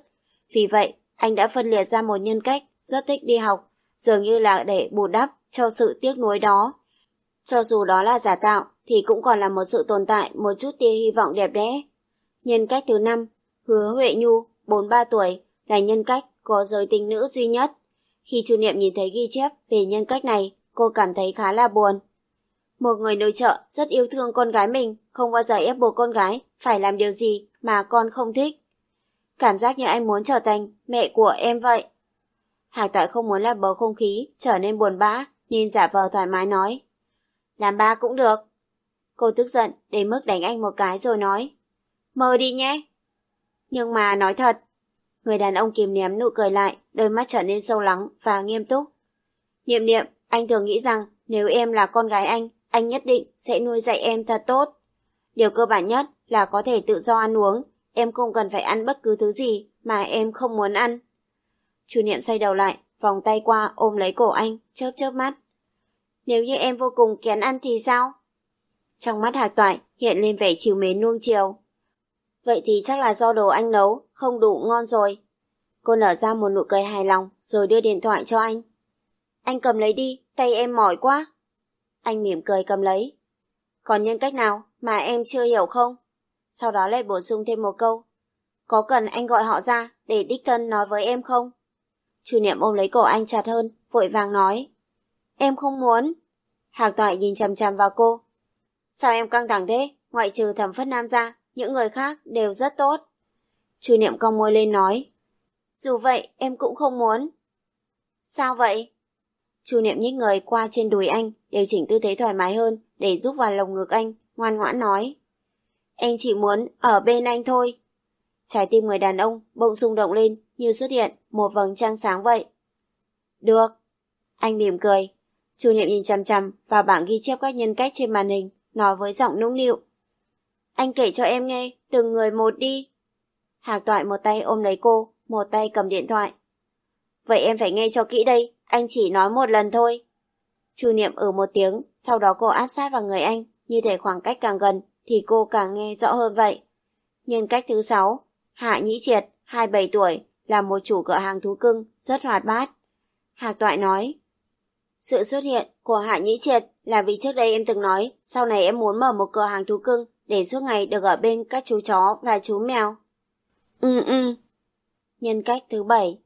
Vì vậy, anh đã phân liệt ra một nhân cách rất thích đi học, dường như là để bù đắp cho sự tiếc nuối đó. Cho dù đó là giả tạo, thì cũng còn là một sự tồn tại một chút tia hy vọng đẹp đẽ. Nhân cách thứ năm, Hứa Huệ Nhu, 43 tuổi, là nhân cách có giới tính nữ duy nhất. Khi Chu Niệm nhìn thấy ghi chép về nhân cách này, cô cảm thấy khá là buồn. Một người nội trợ rất yêu thương con gái mình, không bao giờ ép buộc con gái phải làm điều gì mà con không thích. Cảm giác như anh muốn trở thành mẹ của em vậy. Hải toại không muốn làm bầu không khí trở nên buồn bã, nên giả vờ thoải mái nói. Làm ba cũng được. Cô tức giận đến mức đánh anh một cái rồi nói. Mơ đi nhé. Nhưng mà nói thật. Người đàn ông kìm ném nụ cười lại, đôi mắt trở nên sâu lắng và nghiêm túc. Niệm niệm, anh thường nghĩ rằng nếu em là con gái anh, anh nhất định sẽ nuôi dạy em thật tốt. Điều cơ bản nhất là có thể tự do ăn uống, em không cần phải ăn bất cứ thứ gì mà em không muốn ăn. Chu Niệm xoay đầu lại, vòng tay qua ôm lấy cổ anh, chớp chớp mắt. Nếu như em vô cùng kén ăn thì sao? Trong mắt Hạc Toại hiện lên vẻ chiều mến nuông chiều. Vậy thì chắc là do đồ anh nấu, không đủ ngon rồi. Cô nở ra một nụ cười hài lòng, rồi đưa điện thoại cho anh. Anh cầm lấy đi, tay em mỏi quá. Anh mỉm cười cầm lấy. Còn nhân cách nào mà em chưa hiểu không? Sau đó lại bổ sung thêm một câu. Có cần anh gọi họ ra để đích thân nói với em không? Chu Niệm ôm lấy cổ anh chặt hơn, vội vàng nói. Em không muốn. Hạc Toại nhìn chằm chằm vào cô. Sao em căng thẳng thế? Ngoại trừ thẩm phất nam ra, những người khác đều rất tốt. Chu Niệm cong môi lên nói. Dù vậy, em cũng không muốn. Sao vậy? Chu Niệm nhích người qua trên đùi anh, điều chỉnh tư thế thoải mái hơn để giúp vào lồng ngực anh, ngoan ngoãn nói. Em chỉ muốn ở bên anh thôi. Trái tim người đàn ông bỗng rung động lên như xuất hiện một vầng trăng sáng vậy. Được. Anh mỉm cười. Chu Niệm nhìn chằm chằm vào bảng ghi chép các nhân cách trên màn hình, nói với giọng nũng nịu. Anh kể cho em nghe, từng người một đi. Hạc toại một tay ôm lấy cô, một tay cầm điện thoại. Vậy em phải nghe cho kỹ đây, anh chỉ nói một lần thôi. Chu Niệm ở ừ một tiếng, sau đó cô áp sát vào người anh, như thể khoảng cách càng gần thì cô càng nghe rõ hơn vậy. Nhân cách thứ sáu, Hạ Nhĩ Triệt, 27 tuổi, là một chủ cửa hàng thú cưng, rất hoạt bát. Hạc Toại nói, Sự xuất hiện của Hạ Nhĩ Triệt là vì trước đây em từng nói sau này em muốn mở một cửa hàng thú cưng để suốt ngày được ở bên các chú chó và chú mèo. Ừ ừ. Nhân cách thứ bảy,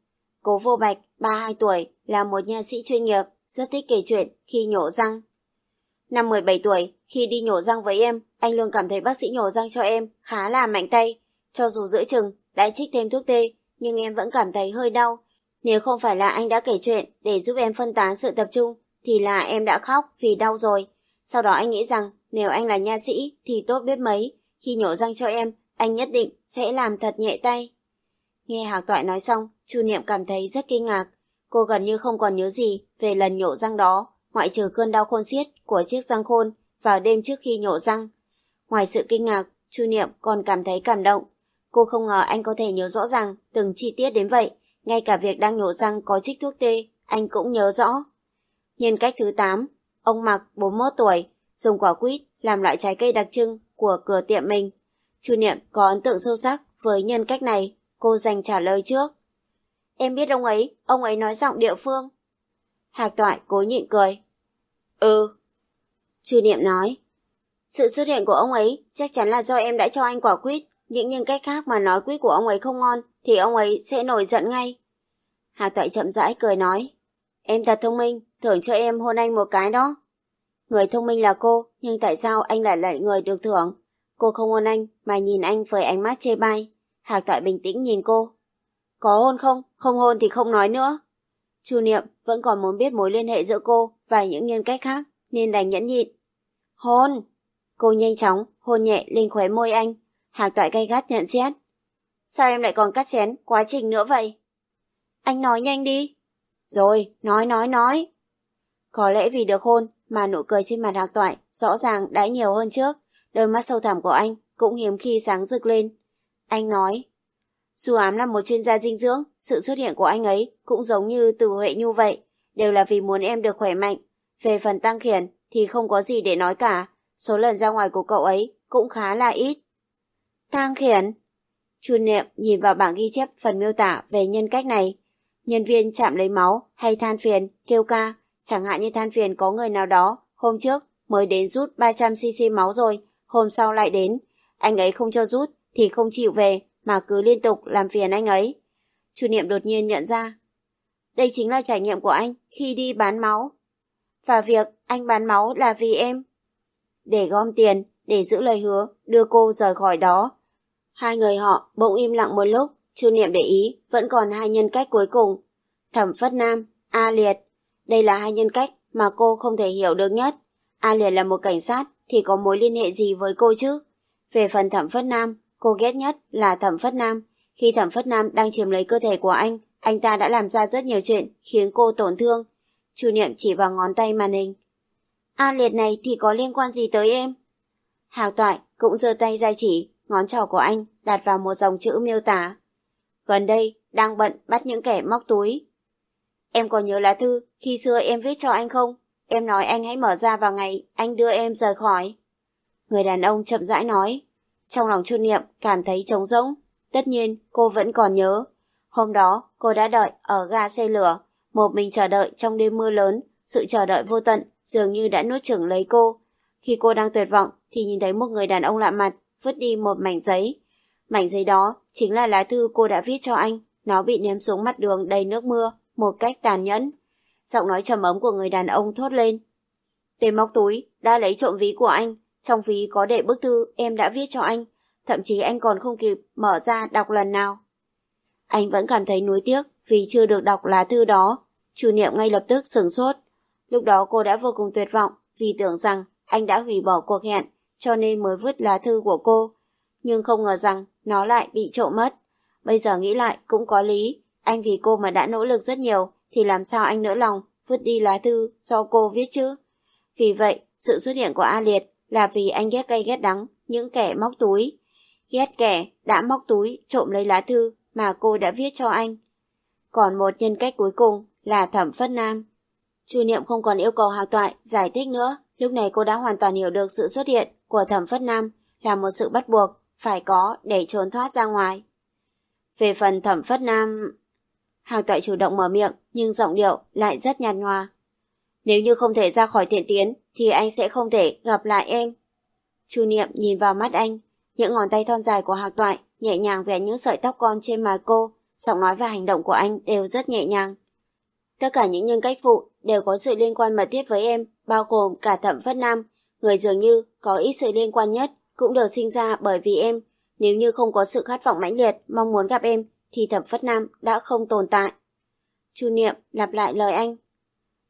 Cố Vô Bạch, 32 tuổi, là một nha sĩ chuyên nghiệp, rất thích kể chuyện khi nhổ răng. Năm 17 tuổi, khi đi nhổ răng với em, anh luôn cảm thấy bác sĩ nhổ răng cho em khá là mạnh tay. Cho dù giữa chừng đã trích thêm thuốc tê, nhưng em vẫn cảm thấy hơi đau. Nếu không phải là anh đã kể chuyện để giúp em phân tán sự tập trung, thì là em đã khóc vì đau rồi. Sau đó anh nghĩ rằng nếu anh là nha sĩ thì tốt biết mấy. Khi nhổ răng cho em, anh nhất định sẽ làm thật nhẹ tay. Nghe Hạc Toại nói xong, Chu Niệm cảm thấy rất kinh ngạc. Cô gần như không còn nhớ gì về lần nhổ răng đó, ngoại trừ cơn đau khôn xiết của chiếc răng khôn vào đêm trước khi nhổ răng. Ngoài sự kinh ngạc, Chu Niệm còn cảm thấy cảm động. Cô không ngờ anh có thể nhớ rõ ràng từng chi tiết đến vậy, ngay cả việc đang nhổ răng có trích thuốc tê, anh cũng nhớ rõ. Nhân cách thứ 8, ông Mặc 41 tuổi, dùng quả quýt làm loại trái cây đặc trưng của cửa tiệm mình. Chu Niệm có ấn tượng sâu sắc với nhân cách này, cô dành trả lời trước. Em biết ông ấy, ông ấy nói giọng địa phương. Hạc toại cố nhịn cười. Ừ. Chu Niệm nói. Sự xuất hiện của ông ấy chắc chắn là do em đã cho anh quả quýt. Những nhân cách khác mà nói quýt của ông ấy không ngon thì ông ấy sẽ nổi giận ngay. Hà toại chậm rãi cười nói. Em thật thông minh, thưởng cho em hôn anh một cái đó. Người thông minh là cô, nhưng tại sao anh lại lại người được thưởng? Cô không hôn anh, mà nhìn anh với ánh mắt chê bai. Hạc toại bình tĩnh nhìn cô. Có hôn không? Không hôn thì không nói nữa. Chu Niệm vẫn còn muốn biết mối liên hệ giữa cô và những nhân cách khác, nên đành nhẫn nhịn. Hôn! Cô nhanh chóng, hôn nhẹ lên khóe môi anh. Hạc toại gay gắt nhận xét. Sao em lại còn cắt xén quá trình nữa vậy? Anh nói nhanh đi. Rồi, nói nói nói. Có lẽ vì được hôn mà nụ cười trên mặt hạc toại rõ ràng đã nhiều hơn trước. Đôi mắt sâu thẳm của anh cũng hiếm khi sáng rực lên. Anh nói, dù ám là một chuyên gia dinh dưỡng, sự xuất hiện của anh ấy cũng giống như từ Huệ Nhu vậy, đều là vì muốn em được khỏe mạnh. Về phần tăng khiển thì không có gì để nói cả, số lần ra ngoài của cậu ấy cũng khá là ít. Tăng khiển Chu Niệm nhìn vào bảng ghi chép phần miêu tả về nhân cách này. Nhân viên chạm lấy máu hay than phiền, kêu ca, chẳng hạn như than phiền có người nào đó, hôm trước mới đến rút 300cc máu rồi, hôm sau lại đến. Anh ấy không cho rút thì không chịu về mà cứ liên tục làm phiền anh ấy. Chu Niệm đột nhiên nhận ra. Đây chính là trải nghiệm của anh khi đi bán máu. Và việc anh bán máu là vì em. Để gom tiền, để giữ lời hứa, đưa cô rời khỏi đó. Hai người họ bỗng im lặng một lúc, Chu Niệm để ý vẫn còn hai nhân cách cuối cùng. Thẩm Phất Nam, A Liệt. Đây là hai nhân cách mà cô không thể hiểu được nhất. A Liệt là một cảnh sát thì có mối liên hệ gì với cô chứ? Về phần Thẩm Phất Nam, cô ghét nhất là Thẩm Phất Nam. Khi Thẩm Phất Nam đang chiếm lấy cơ thể của anh, anh ta đã làm ra rất nhiều chuyện khiến cô tổn thương. Chu Niệm chỉ vào ngón tay màn hình. A liệt này thì có liên quan gì tới em? Hào Toại cũng giơ tay ra chỉ, ngón trỏ của anh đặt vào một dòng chữ miêu tả. Gần đây, đang bận bắt những kẻ móc túi. Em còn nhớ lá thư khi xưa em viết cho anh không? Em nói anh hãy mở ra vào ngày anh đưa em rời khỏi. Người đàn ông chậm rãi nói. Trong lòng chu niệm cảm thấy trống rỗng. Tất nhiên cô vẫn còn nhớ. Hôm đó cô đã đợi ở ga xe lửa. Một mình chờ đợi trong đêm mưa lớn. Sự chờ đợi vô tận dường như đã nuốt chửng lấy cô. Khi cô đang tuyệt vọng thì nhìn thấy một người đàn ông lạ mặt vứt đi một mảnh giấy. Mảnh giấy đó chính là lá thư cô đã viết cho anh. Nó bị ném xuống mặt đường đầy nước mưa một cách tàn nhẫn. Giọng nói trầm ấm của người đàn ông thốt lên. Tên móc túi đã lấy trộm ví của anh. Trong ví có để bức thư em đã viết cho anh. Thậm chí anh còn không kịp mở ra đọc lần nào. Anh vẫn cảm thấy nuối tiếc vì chưa được đọc lá thư đó. Chủ niệm ngay lập tức sửng sốt. Lúc đó cô đã vô cùng tuyệt vọng vì tưởng rằng anh đã hủy bỏ cuộc hẹn cho nên mới vứt lá thư của cô. Nhưng không ngờ rằng nó lại bị trộm mất. Bây giờ nghĩ lại cũng có lý. Anh vì cô mà đã nỗ lực rất nhiều thì làm sao anh nỡ lòng vứt đi lá thư do cô viết chứ? Vì vậy, sự xuất hiện của A Liệt là vì anh ghét cay ghét đắng những kẻ móc túi. Ghét kẻ đã móc túi trộm lấy lá thư mà cô đã viết cho anh. Còn một nhân cách cuối cùng là Thẩm Phất Nam. Chu Niệm không còn yêu cầu Hạc Toại giải thích nữa. Lúc này cô đã hoàn toàn hiểu được sự xuất hiện của Thẩm Phất Nam là một sự bắt buộc phải có để trốn thoát ra ngoài. Về phần Thẩm Phất Nam... Hạc Toại chủ động mở miệng nhưng giọng điệu lại rất nhạt nhòa. Nếu như không thể ra khỏi thiện tiến thì anh sẽ không thể gặp lại em. Chu Niệm nhìn vào mắt anh, những ngón tay thon dài của Hạc Toại nhẹ nhàng vẽ những sợi tóc con trên má cô, giọng nói và hành động của anh đều rất nhẹ nhàng. Tất cả những nhân cách phụ đều có sự liên quan mật thiết với em, bao gồm cả thẩm phất nam. Người dường như có ít sự liên quan nhất cũng được sinh ra bởi vì em. Nếu như không có sự khát vọng mãnh liệt, mong muốn gặp em, thì thẩm phất nam đã không tồn tại. Chu Niệm lặp lại lời anh.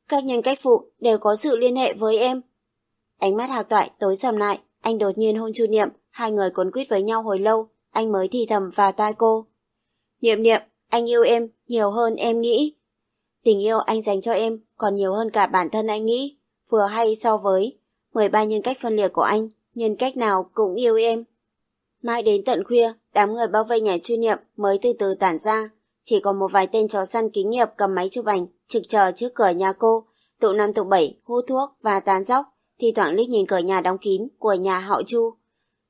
Các nhân cách phụ đều có sự liên hệ với em. Ánh mắt hạc toại tối sầm lại, anh đột nhiên hôn Chu Niệm, hai người cuốn quýt với nhau hồi lâu, anh mới thì thầm vào tai cô. Niệm niệm, anh yêu em nhiều hơn em nghĩ. Tình yêu anh dành cho em còn nhiều hơn cả bản thân anh nghĩ, vừa hay so với 13 nhân cách phân liệt của anh, nhân cách nào cũng yêu em. Mãi đến tận khuya, đám người bao vây nhà chuyên niệm mới từ từ tản ra, chỉ còn một vài tên chó săn kính nghiệp cầm máy chụp ảnh, trực chờ trước cửa nhà cô, tụ năm tụ bảy, hút thuốc và tán dóc, thi thoảng liếc nhìn cửa nhà đóng kín của nhà họ Chu.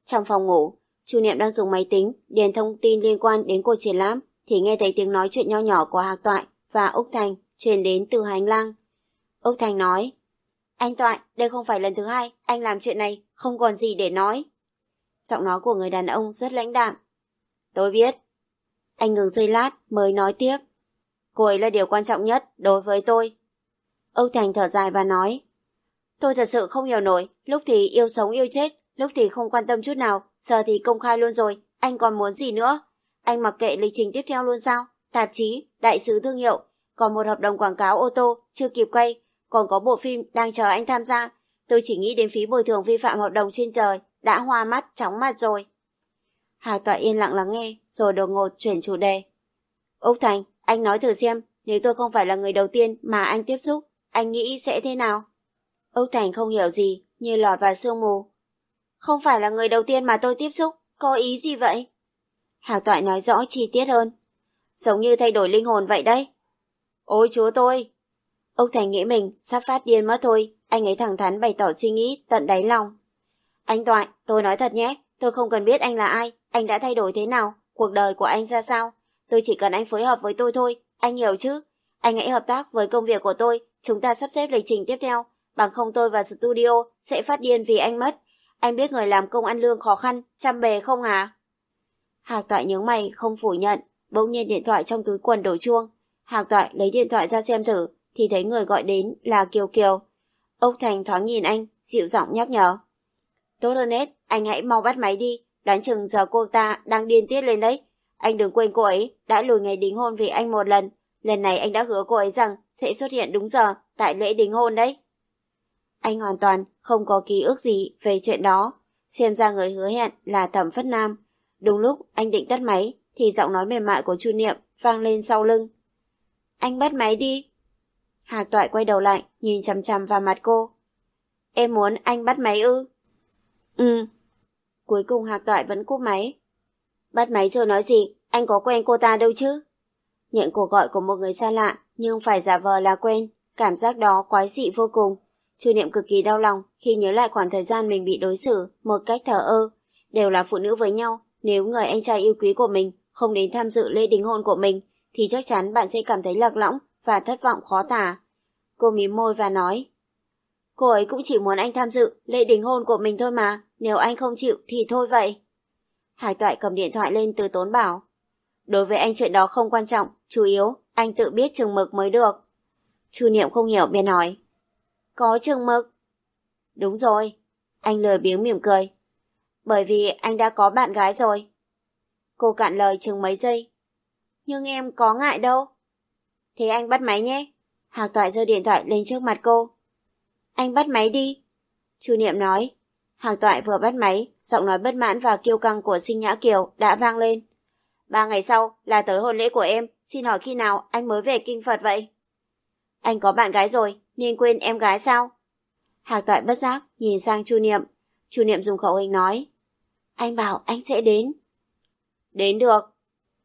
Trong phòng ngủ, Chu Niệm đang dùng máy tính điền thông tin liên quan đến cuộc triển lãm thì nghe thấy tiếng nói chuyện nho nhỏ của Hạc Toại và Úc Thành truyền đến từ hành lang. Úc Thành nói, anh Toại, đây không phải lần thứ hai anh làm chuyện này, không còn gì để nói. Giọng nói của người đàn ông rất lãnh đạm. Tôi biết. Anh ngừng giây lát mới nói tiếp. Cô ấy là điều quan trọng nhất đối với tôi. Âu Thành thở dài và nói. Tôi thật sự không hiểu nổi, lúc thì yêu sống yêu chết, lúc thì không quan tâm chút nào, giờ thì công khai luôn rồi, anh còn muốn gì nữa? Anh mặc kệ lịch trình tiếp theo luôn sao? Tạp chí, đại sứ thương hiệu, còn một hợp đồng quảng cáo ô tô chưa kịp quay, còn có bộ phim đang chờ anh tham gia. Tôi chỉ nghĩ đến phí bồi thường vi phạm hợp đồng trên trời, đã hoa mắt, chóng mặt rồi. Hà Tọa yên lặng lắng nghe, rồi đột ngột chuyển chủ đề. Úc Thành, anh nói thử xem, nếu tôi không phải là người đầu tiên mà anh tiếp xúc, anh nghĩ sẽ thế nào? Úc Thành không hiểu gì, như lọt vào sương mù. Không phải là người đầu tiên mà tôi tiếp xúc, có ý gì vậy? Hà Toại nói rõ chi tiết hơn. Giống như thay đổi linh hồn vậy đấy. Ôi chúa tôi! Úc Thành nghĩ mình sắp phát điên mất thôi, anh ấy thẳng thắn bày tỏ suy nghĩ tận đáy lòng. Anh Toại, tôi nói thật nhé, tôi không cần biết anh là ai, anh đã thay đổi thế nào, cuộc đời của anh ra sao. Tôi chỉ cần anh phối hợp với tôi thôi, anh hiểu chứ? Anh hãy hợp tác với công việc của tôi, chúng ta sắp xếp lịch trình tiếp theo, bằng không tôi và studio sẽ phát điên vì anh mất. Anh biết người làm công ăn lương khó khăn, chăm bề không hả? Hạc Toại nhớ mày không phủ nhận, bỗng nhiên điện thoại trong túi quần đổ chuông. Hạc Toại lấy điện thoại ra xem thử, thì thấy người gọi đến là Kiều Kiều. Ốc Thành thoáng nhìn anh, dịu giọng nhắc nhở. Tốt hơn hết, anh hãy mau bắt máy đi, đoán chừng giờ cô ta đang điên tiết lên đấy. Anh đừng quên cô ấy đã lùi ngày đính hôn vì anh một lần. Lần này anh đã hứa cô ấy rằng sẽ xuất hiện đúng giờ tại lễ đính hôn đấy. Anh hoàn toàn không có ký ức gì về chuyện đó. Xem ra người hứa hẹn là Thẩm Phất Nam. Đúng lúc anh định tắt máy thì giọng nói mềm mại của Chu Niệm vang lên sau lưng. Anh bắt máy đi. Hạc Toại quay đầu lại nhìn chằm chằm vào mặt cô. Em muốn anh bắt máy ư? Ừ. Cuối cùng Hạc Toại vẫn cúp máy. Bắt máy rồi nói gì, anh có quen cô ta đâu chứ? Nhận cuộc gọi của một người xa lạ, nhưng phải giả vờ là quen, cảm giác đó quái dị vô cùng. Chu Niệm cực kỳ đau lòng khi nhớ lại khoảng thời gian mình bị đối xử một cách thờ ơ. Đều là phụ nữ với nhau, nếu người anh trai yêu quý của mình không đến tham dự lễ đính hôn của mình, thì chắc chắn bạn sẽ cảm thấy lạc lõng và thất vọng khó tả. Cô mím môi và nói, cô ấy cũng chỉ muốn anh tham dự lễ đính hôn của mình thôi mà, nếu anh không chịu thì thôi vậy. Hải toại cầm điện thoại lên từ tốn bảo, đối với anh chuyện đó không quan trọng, chủ yếu anh tự biết chừng mực mới được. Chu Niệm không hiểu bèn nói có chừng mực. Đúng rồi, anh lười biếng mỉm cười. Bởi vì anh đã có bạn gái rồi. Cô cạn lời chừng mấy giây. Nhưng em có ngại đâu. Thế anh bắt máy nhé. Hạc Toại giơ điện thoại lên trước mặt cô. Anh bắt máy đi. Chu Niệm nói. Hạc Toại vừa bắt máy, giọng nói bất mãn và kiêu căng của sinh nhã kiều đã vang lên. Ba ngày sau là tới hôn lễ của em, xin hỏi khi nào anh mới về kinh Phật vậy? Anh có bạn gái rồi, nên quên em gái sao? Hạc Toại bất giác nhìn sang Chu Niệm. Chu Niệm dùng khẩu hình nói. Anh bảo anh sẽ đến. Đến được.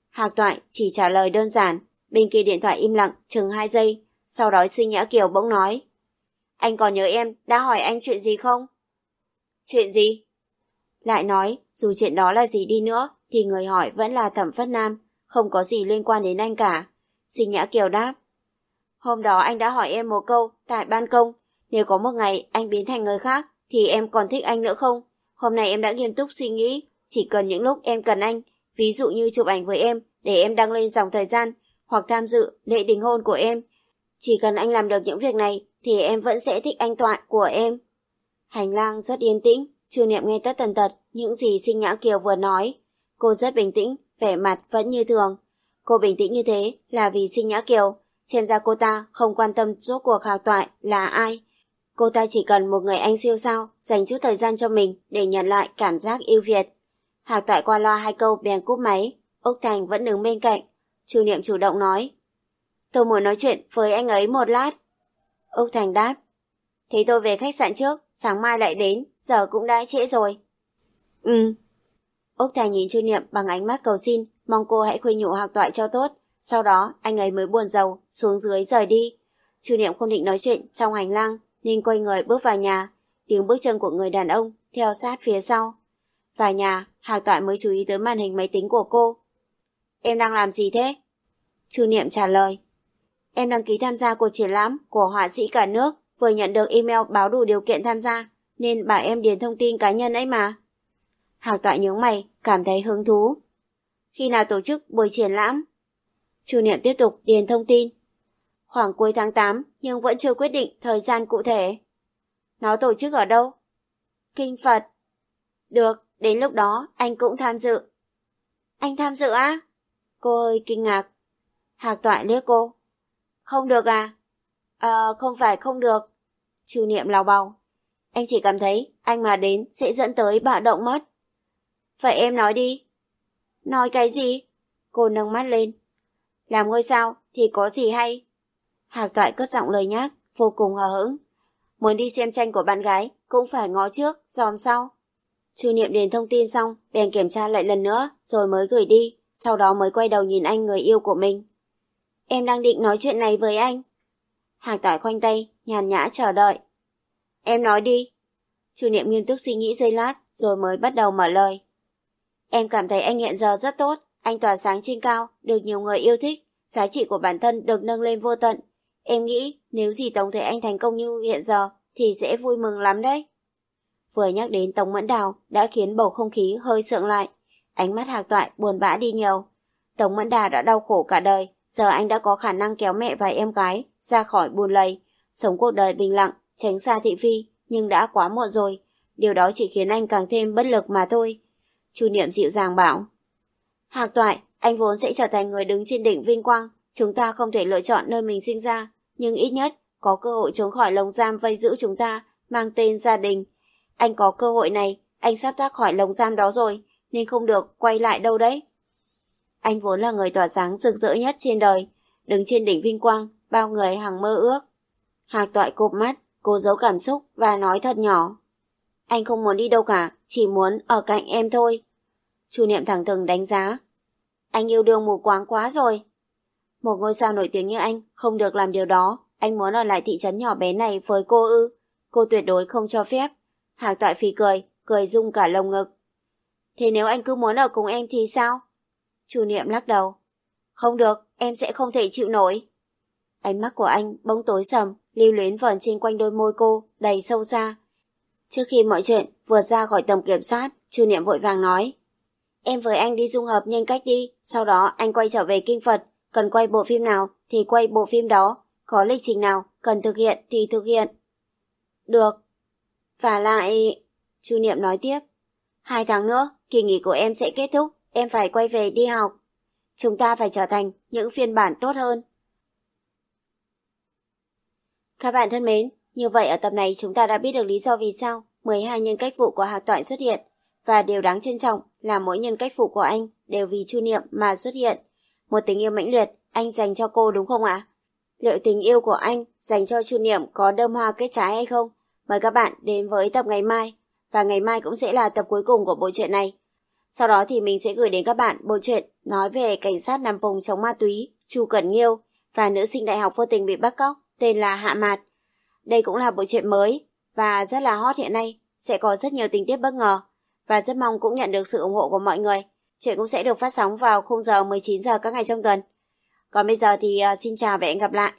Hạc Toại chỉ trả lời đơn giản. Bên kia điện thoại im lặng chừng 2 giây. Sau đó sinh nhã kiều bỗng nói. Anh còn nhớ em đã hỏi anh chuyện gì không? Chuyện gì? Lại nói, dù chuyện đó là gì đi nữa, thì người hỏi vẫn là thẩm phất nam, không có gì liên quan đến anh cả. Sinh nhã kiều đáp. Hôm đó anh đã hỏi em một câu tại ban công, nếu có một ngày anh biến thành người khác thì em còn thích anh nữa không? Hôm nay em đã nghiêm túc suy nghĩ, chỉ cần những lúc em cần anh, ví dụ như chụp ảnh với em để em đăng lên dòng thời gian hoặc tham dự lễ đình hôn của em. Chỉ cần anh làm được những việc này thì em vẫn sẽ thích anh Toại của em. Hành lang rất yên tĩnh, Chu Niệm nghe tất tần tật những gì sinh nhã Kiều vừa nói. Cô rất bình tĩnh, vẻ mặt vẫn như thường. Cô bình tĩnh như thế là vì sinh nhã Kiều, xem ra cô ta không quan tâm rốt cuộc Hào Toại là ai. Cô ta chỉ cần một người anh siêu sao, dành chút thời gian cho mình để nhận lại cảm giác yêu Việt. Hào Toại qua loa hai câu bèn cúp máy, Úc Thành vẫn đứng bên cạnh. Chu Niệm chủ động nói. Tôi muốn nói chuyện với anh ấy một lát. Úc Thành đáp. Thế tôi về khách sạn trước, sáng mai lại đến, giờ cũng đã trễ rồi. Ừ. Úc Thành nhìn Chu Niệm bằng ánh mắt cầu xin, mong cô hãy khuyên nhủ Hạc Toại cho tốt. Sau đó, anh ấy mới buồn rầu, xuống dưới rời đi. Chu Niệm không định nói chuyện trong hành lang, nên quay người bước vào nhà. Tiếng bước chân của người đàn ông theo sát phía sau. Vào nhà, Hạc Toại mới chú ý tới màn hình máy tính của cô. Em đang làm gì thế? Chu Niệm trả lời. Em đăng ký tham gia cuộc triển lãm của họa sĩ cả nước, vừa nhận được email báo đủ điều kiện tham gia, nên bảo em điền thông tin cá nhân ấy mà. Hạc Toại nhướng mày, cảm thấy hứng thú. Khi nào tổ chức buổi triển lãm? Chu Niệm tiếp tục điền thông tin. Khoảng cuối tháng 8 nhưng vẫn chưa quyết định thời gian cụ thể. Nó tổ chức ở đâu? Kinh Phật. Được, đến lúc đó anh cũng tham dự. Anh tham dự á? Cô hơi kinh ngạc. Hạc Toại liếc cô. Không được à? Ờ, không phải không được. Chu Niệm lào bầu. Anh chỉ cảm thấy anh mà đến sẽ dẫn tới bạo động mất. Vậy em nói đi. Nói cái gì? Cô nâng mắt lên. Làm ngôi sao thì có gì hay? Hạc toại cất giọng lời nhác, vô cùng hờ hững. Muốn đi xem tranh của bạn gái, cũng phải ngó trước, dòm sau. Chu Niệm điền thông tin xong, bèn kiểm tra lại lần nữa, rồi mới gửi đi, sau đó mới quay đầu nhìn anh người yêu của mình. Em đang định nói chuyện này với anh. Hạc toại khoanh tay, nhàn nhã chờ đợi. Em nói đi. Chu Niệm nghiêm túc suy nghĩ giây lát, rồi mới bắt đầu mở lời. Em cảm thấy anh hiện giờ rất tốt, anh tỏa sáng trên cao, được nhiều người yêu thích, giá trị của bản thân được nâng lên vô tận. Em nghĩ nếu gì Tổng thấy anh thành công như hiện giờ thì sẽ vui mừng lắm đấy. Vừa nhắc đến Tống Mẫn Đào đã khiến bầu không khí hơi sượng lại. Ánh mắt hạc toại buồn bã đi nhiều. Tống Mẫn Đào đã đau khổ cả đời, giờ anh đã có khả năng kéo mẹ và em gái ra khỏi buồn lầy, sống cuộc đời bình lặng, tránh xa thị phi, nhưng đã quá muộn rồi. Điều đó chỉ khiến anh càng thêm bất lực mà thôi. Chu Niệm dịu dàng bảo. Hạc toại, anh vốn sẽ trở thành người đứng trên đỉnh vinh quang. Chúng ta không thể lựa chọn nơi mình sinh ra, nhưng ít nhất có cơ hội trốn khỏi lồng giam vây giữ chúng ta, mang tên gia đình. Anh có cơ hội này, anh sắp thoát khỏi lồng giam đó rồi, nên không được quay lại đâu đấy. Anh vốn là người tỏa sáng rực rỡ nhất trên đời, đứng trên đỉnh vinh quang, bao người hằng mơ ước. Hạc toại cụp mắt, cố giấu cảm xúc và nói thật nhỏ. Anh không muốn đi đâu cả, chỉ muốn ở cạnh em thôi. Chu Niệm thẳng thừng đánh giá. Anh yêu đương mù quáng quá rồi. Một ngôi sao nổi tiếng như anh không được làm điều đó. Anh muốn ở lại thị trấn nhỏ bé này với cô ư. Cô tuyệt đối không cho phép. Hạc toại phì cười, cười rung cả lồng ngực. Thế nếu anh cứ muốn ở cùng em thì sao? Chu Niệm lắc đầu. Không được, em sẽ không thể chịu nổi. Ánh mắt của anh bỗng tối sầm, lưu luyến vờn trên quanh đôi môi cô, đầy sâu xa. Trước khi mọi chuyện vượt ra khỏi tầm kiểm soát, Chu Niệm vội vàng nói. Em với anh đi dung hợp nhanh cách đi, sau đó anh quay trở về kinh Phật, cần quay bộ phim nào thì quay bộ phim đó, có lịch trình nào cần thực hiện thì thực hiện. Được. Và lại... Chu Niệm nói tiếp. Hai tháng nữa, kỳ nghỉ của em sẽ kết thúc, em phải quay về đi học. Chúng ta phải trở thành những phiên bản tốt hơn. Các bạn thân mến, như vậy ở tập này chúng ta đã biết được lý do vì sao 12 nhân cách vụ của Hạc Toại xuất hiện và điều đáng trân trọng là mỗi nhân cách phụ của anh đều vì Chu Niệm mà xuất hiện. Một tình yêu mãnh liệt anh dành cho cô đúng không ạ? Liệu tình yêu của anh dành cho Chu Niệm có đơm hoa kết trái hay không? Mời các bạn đến với tập ngày mai và ngày mai cũng sẽ là tập cuối cùng của bộ truyện này. Sau đó thì mình sẽ gửi đến các bạn bộ truyện nói về cảnh sát nằm vùng chống ma túy Chu Cẩn Nghiêu và nữ sinh đại học vô tình bị bắt cóc tên là Hạ Mạt. Đây cũng là bộ truyện mới và rất là hot hiện nay, sẽ có rất nhiều tình tiết bất ngờ và rất mong cũng nhận được sự ủng hộ của mọi người. Chuyện cũng sẽ được phát sóng vào khung giờ 19 giờ các ngày trong tuần. Còn bây giờ thì ờ, xin chào và hẹn gặp lại.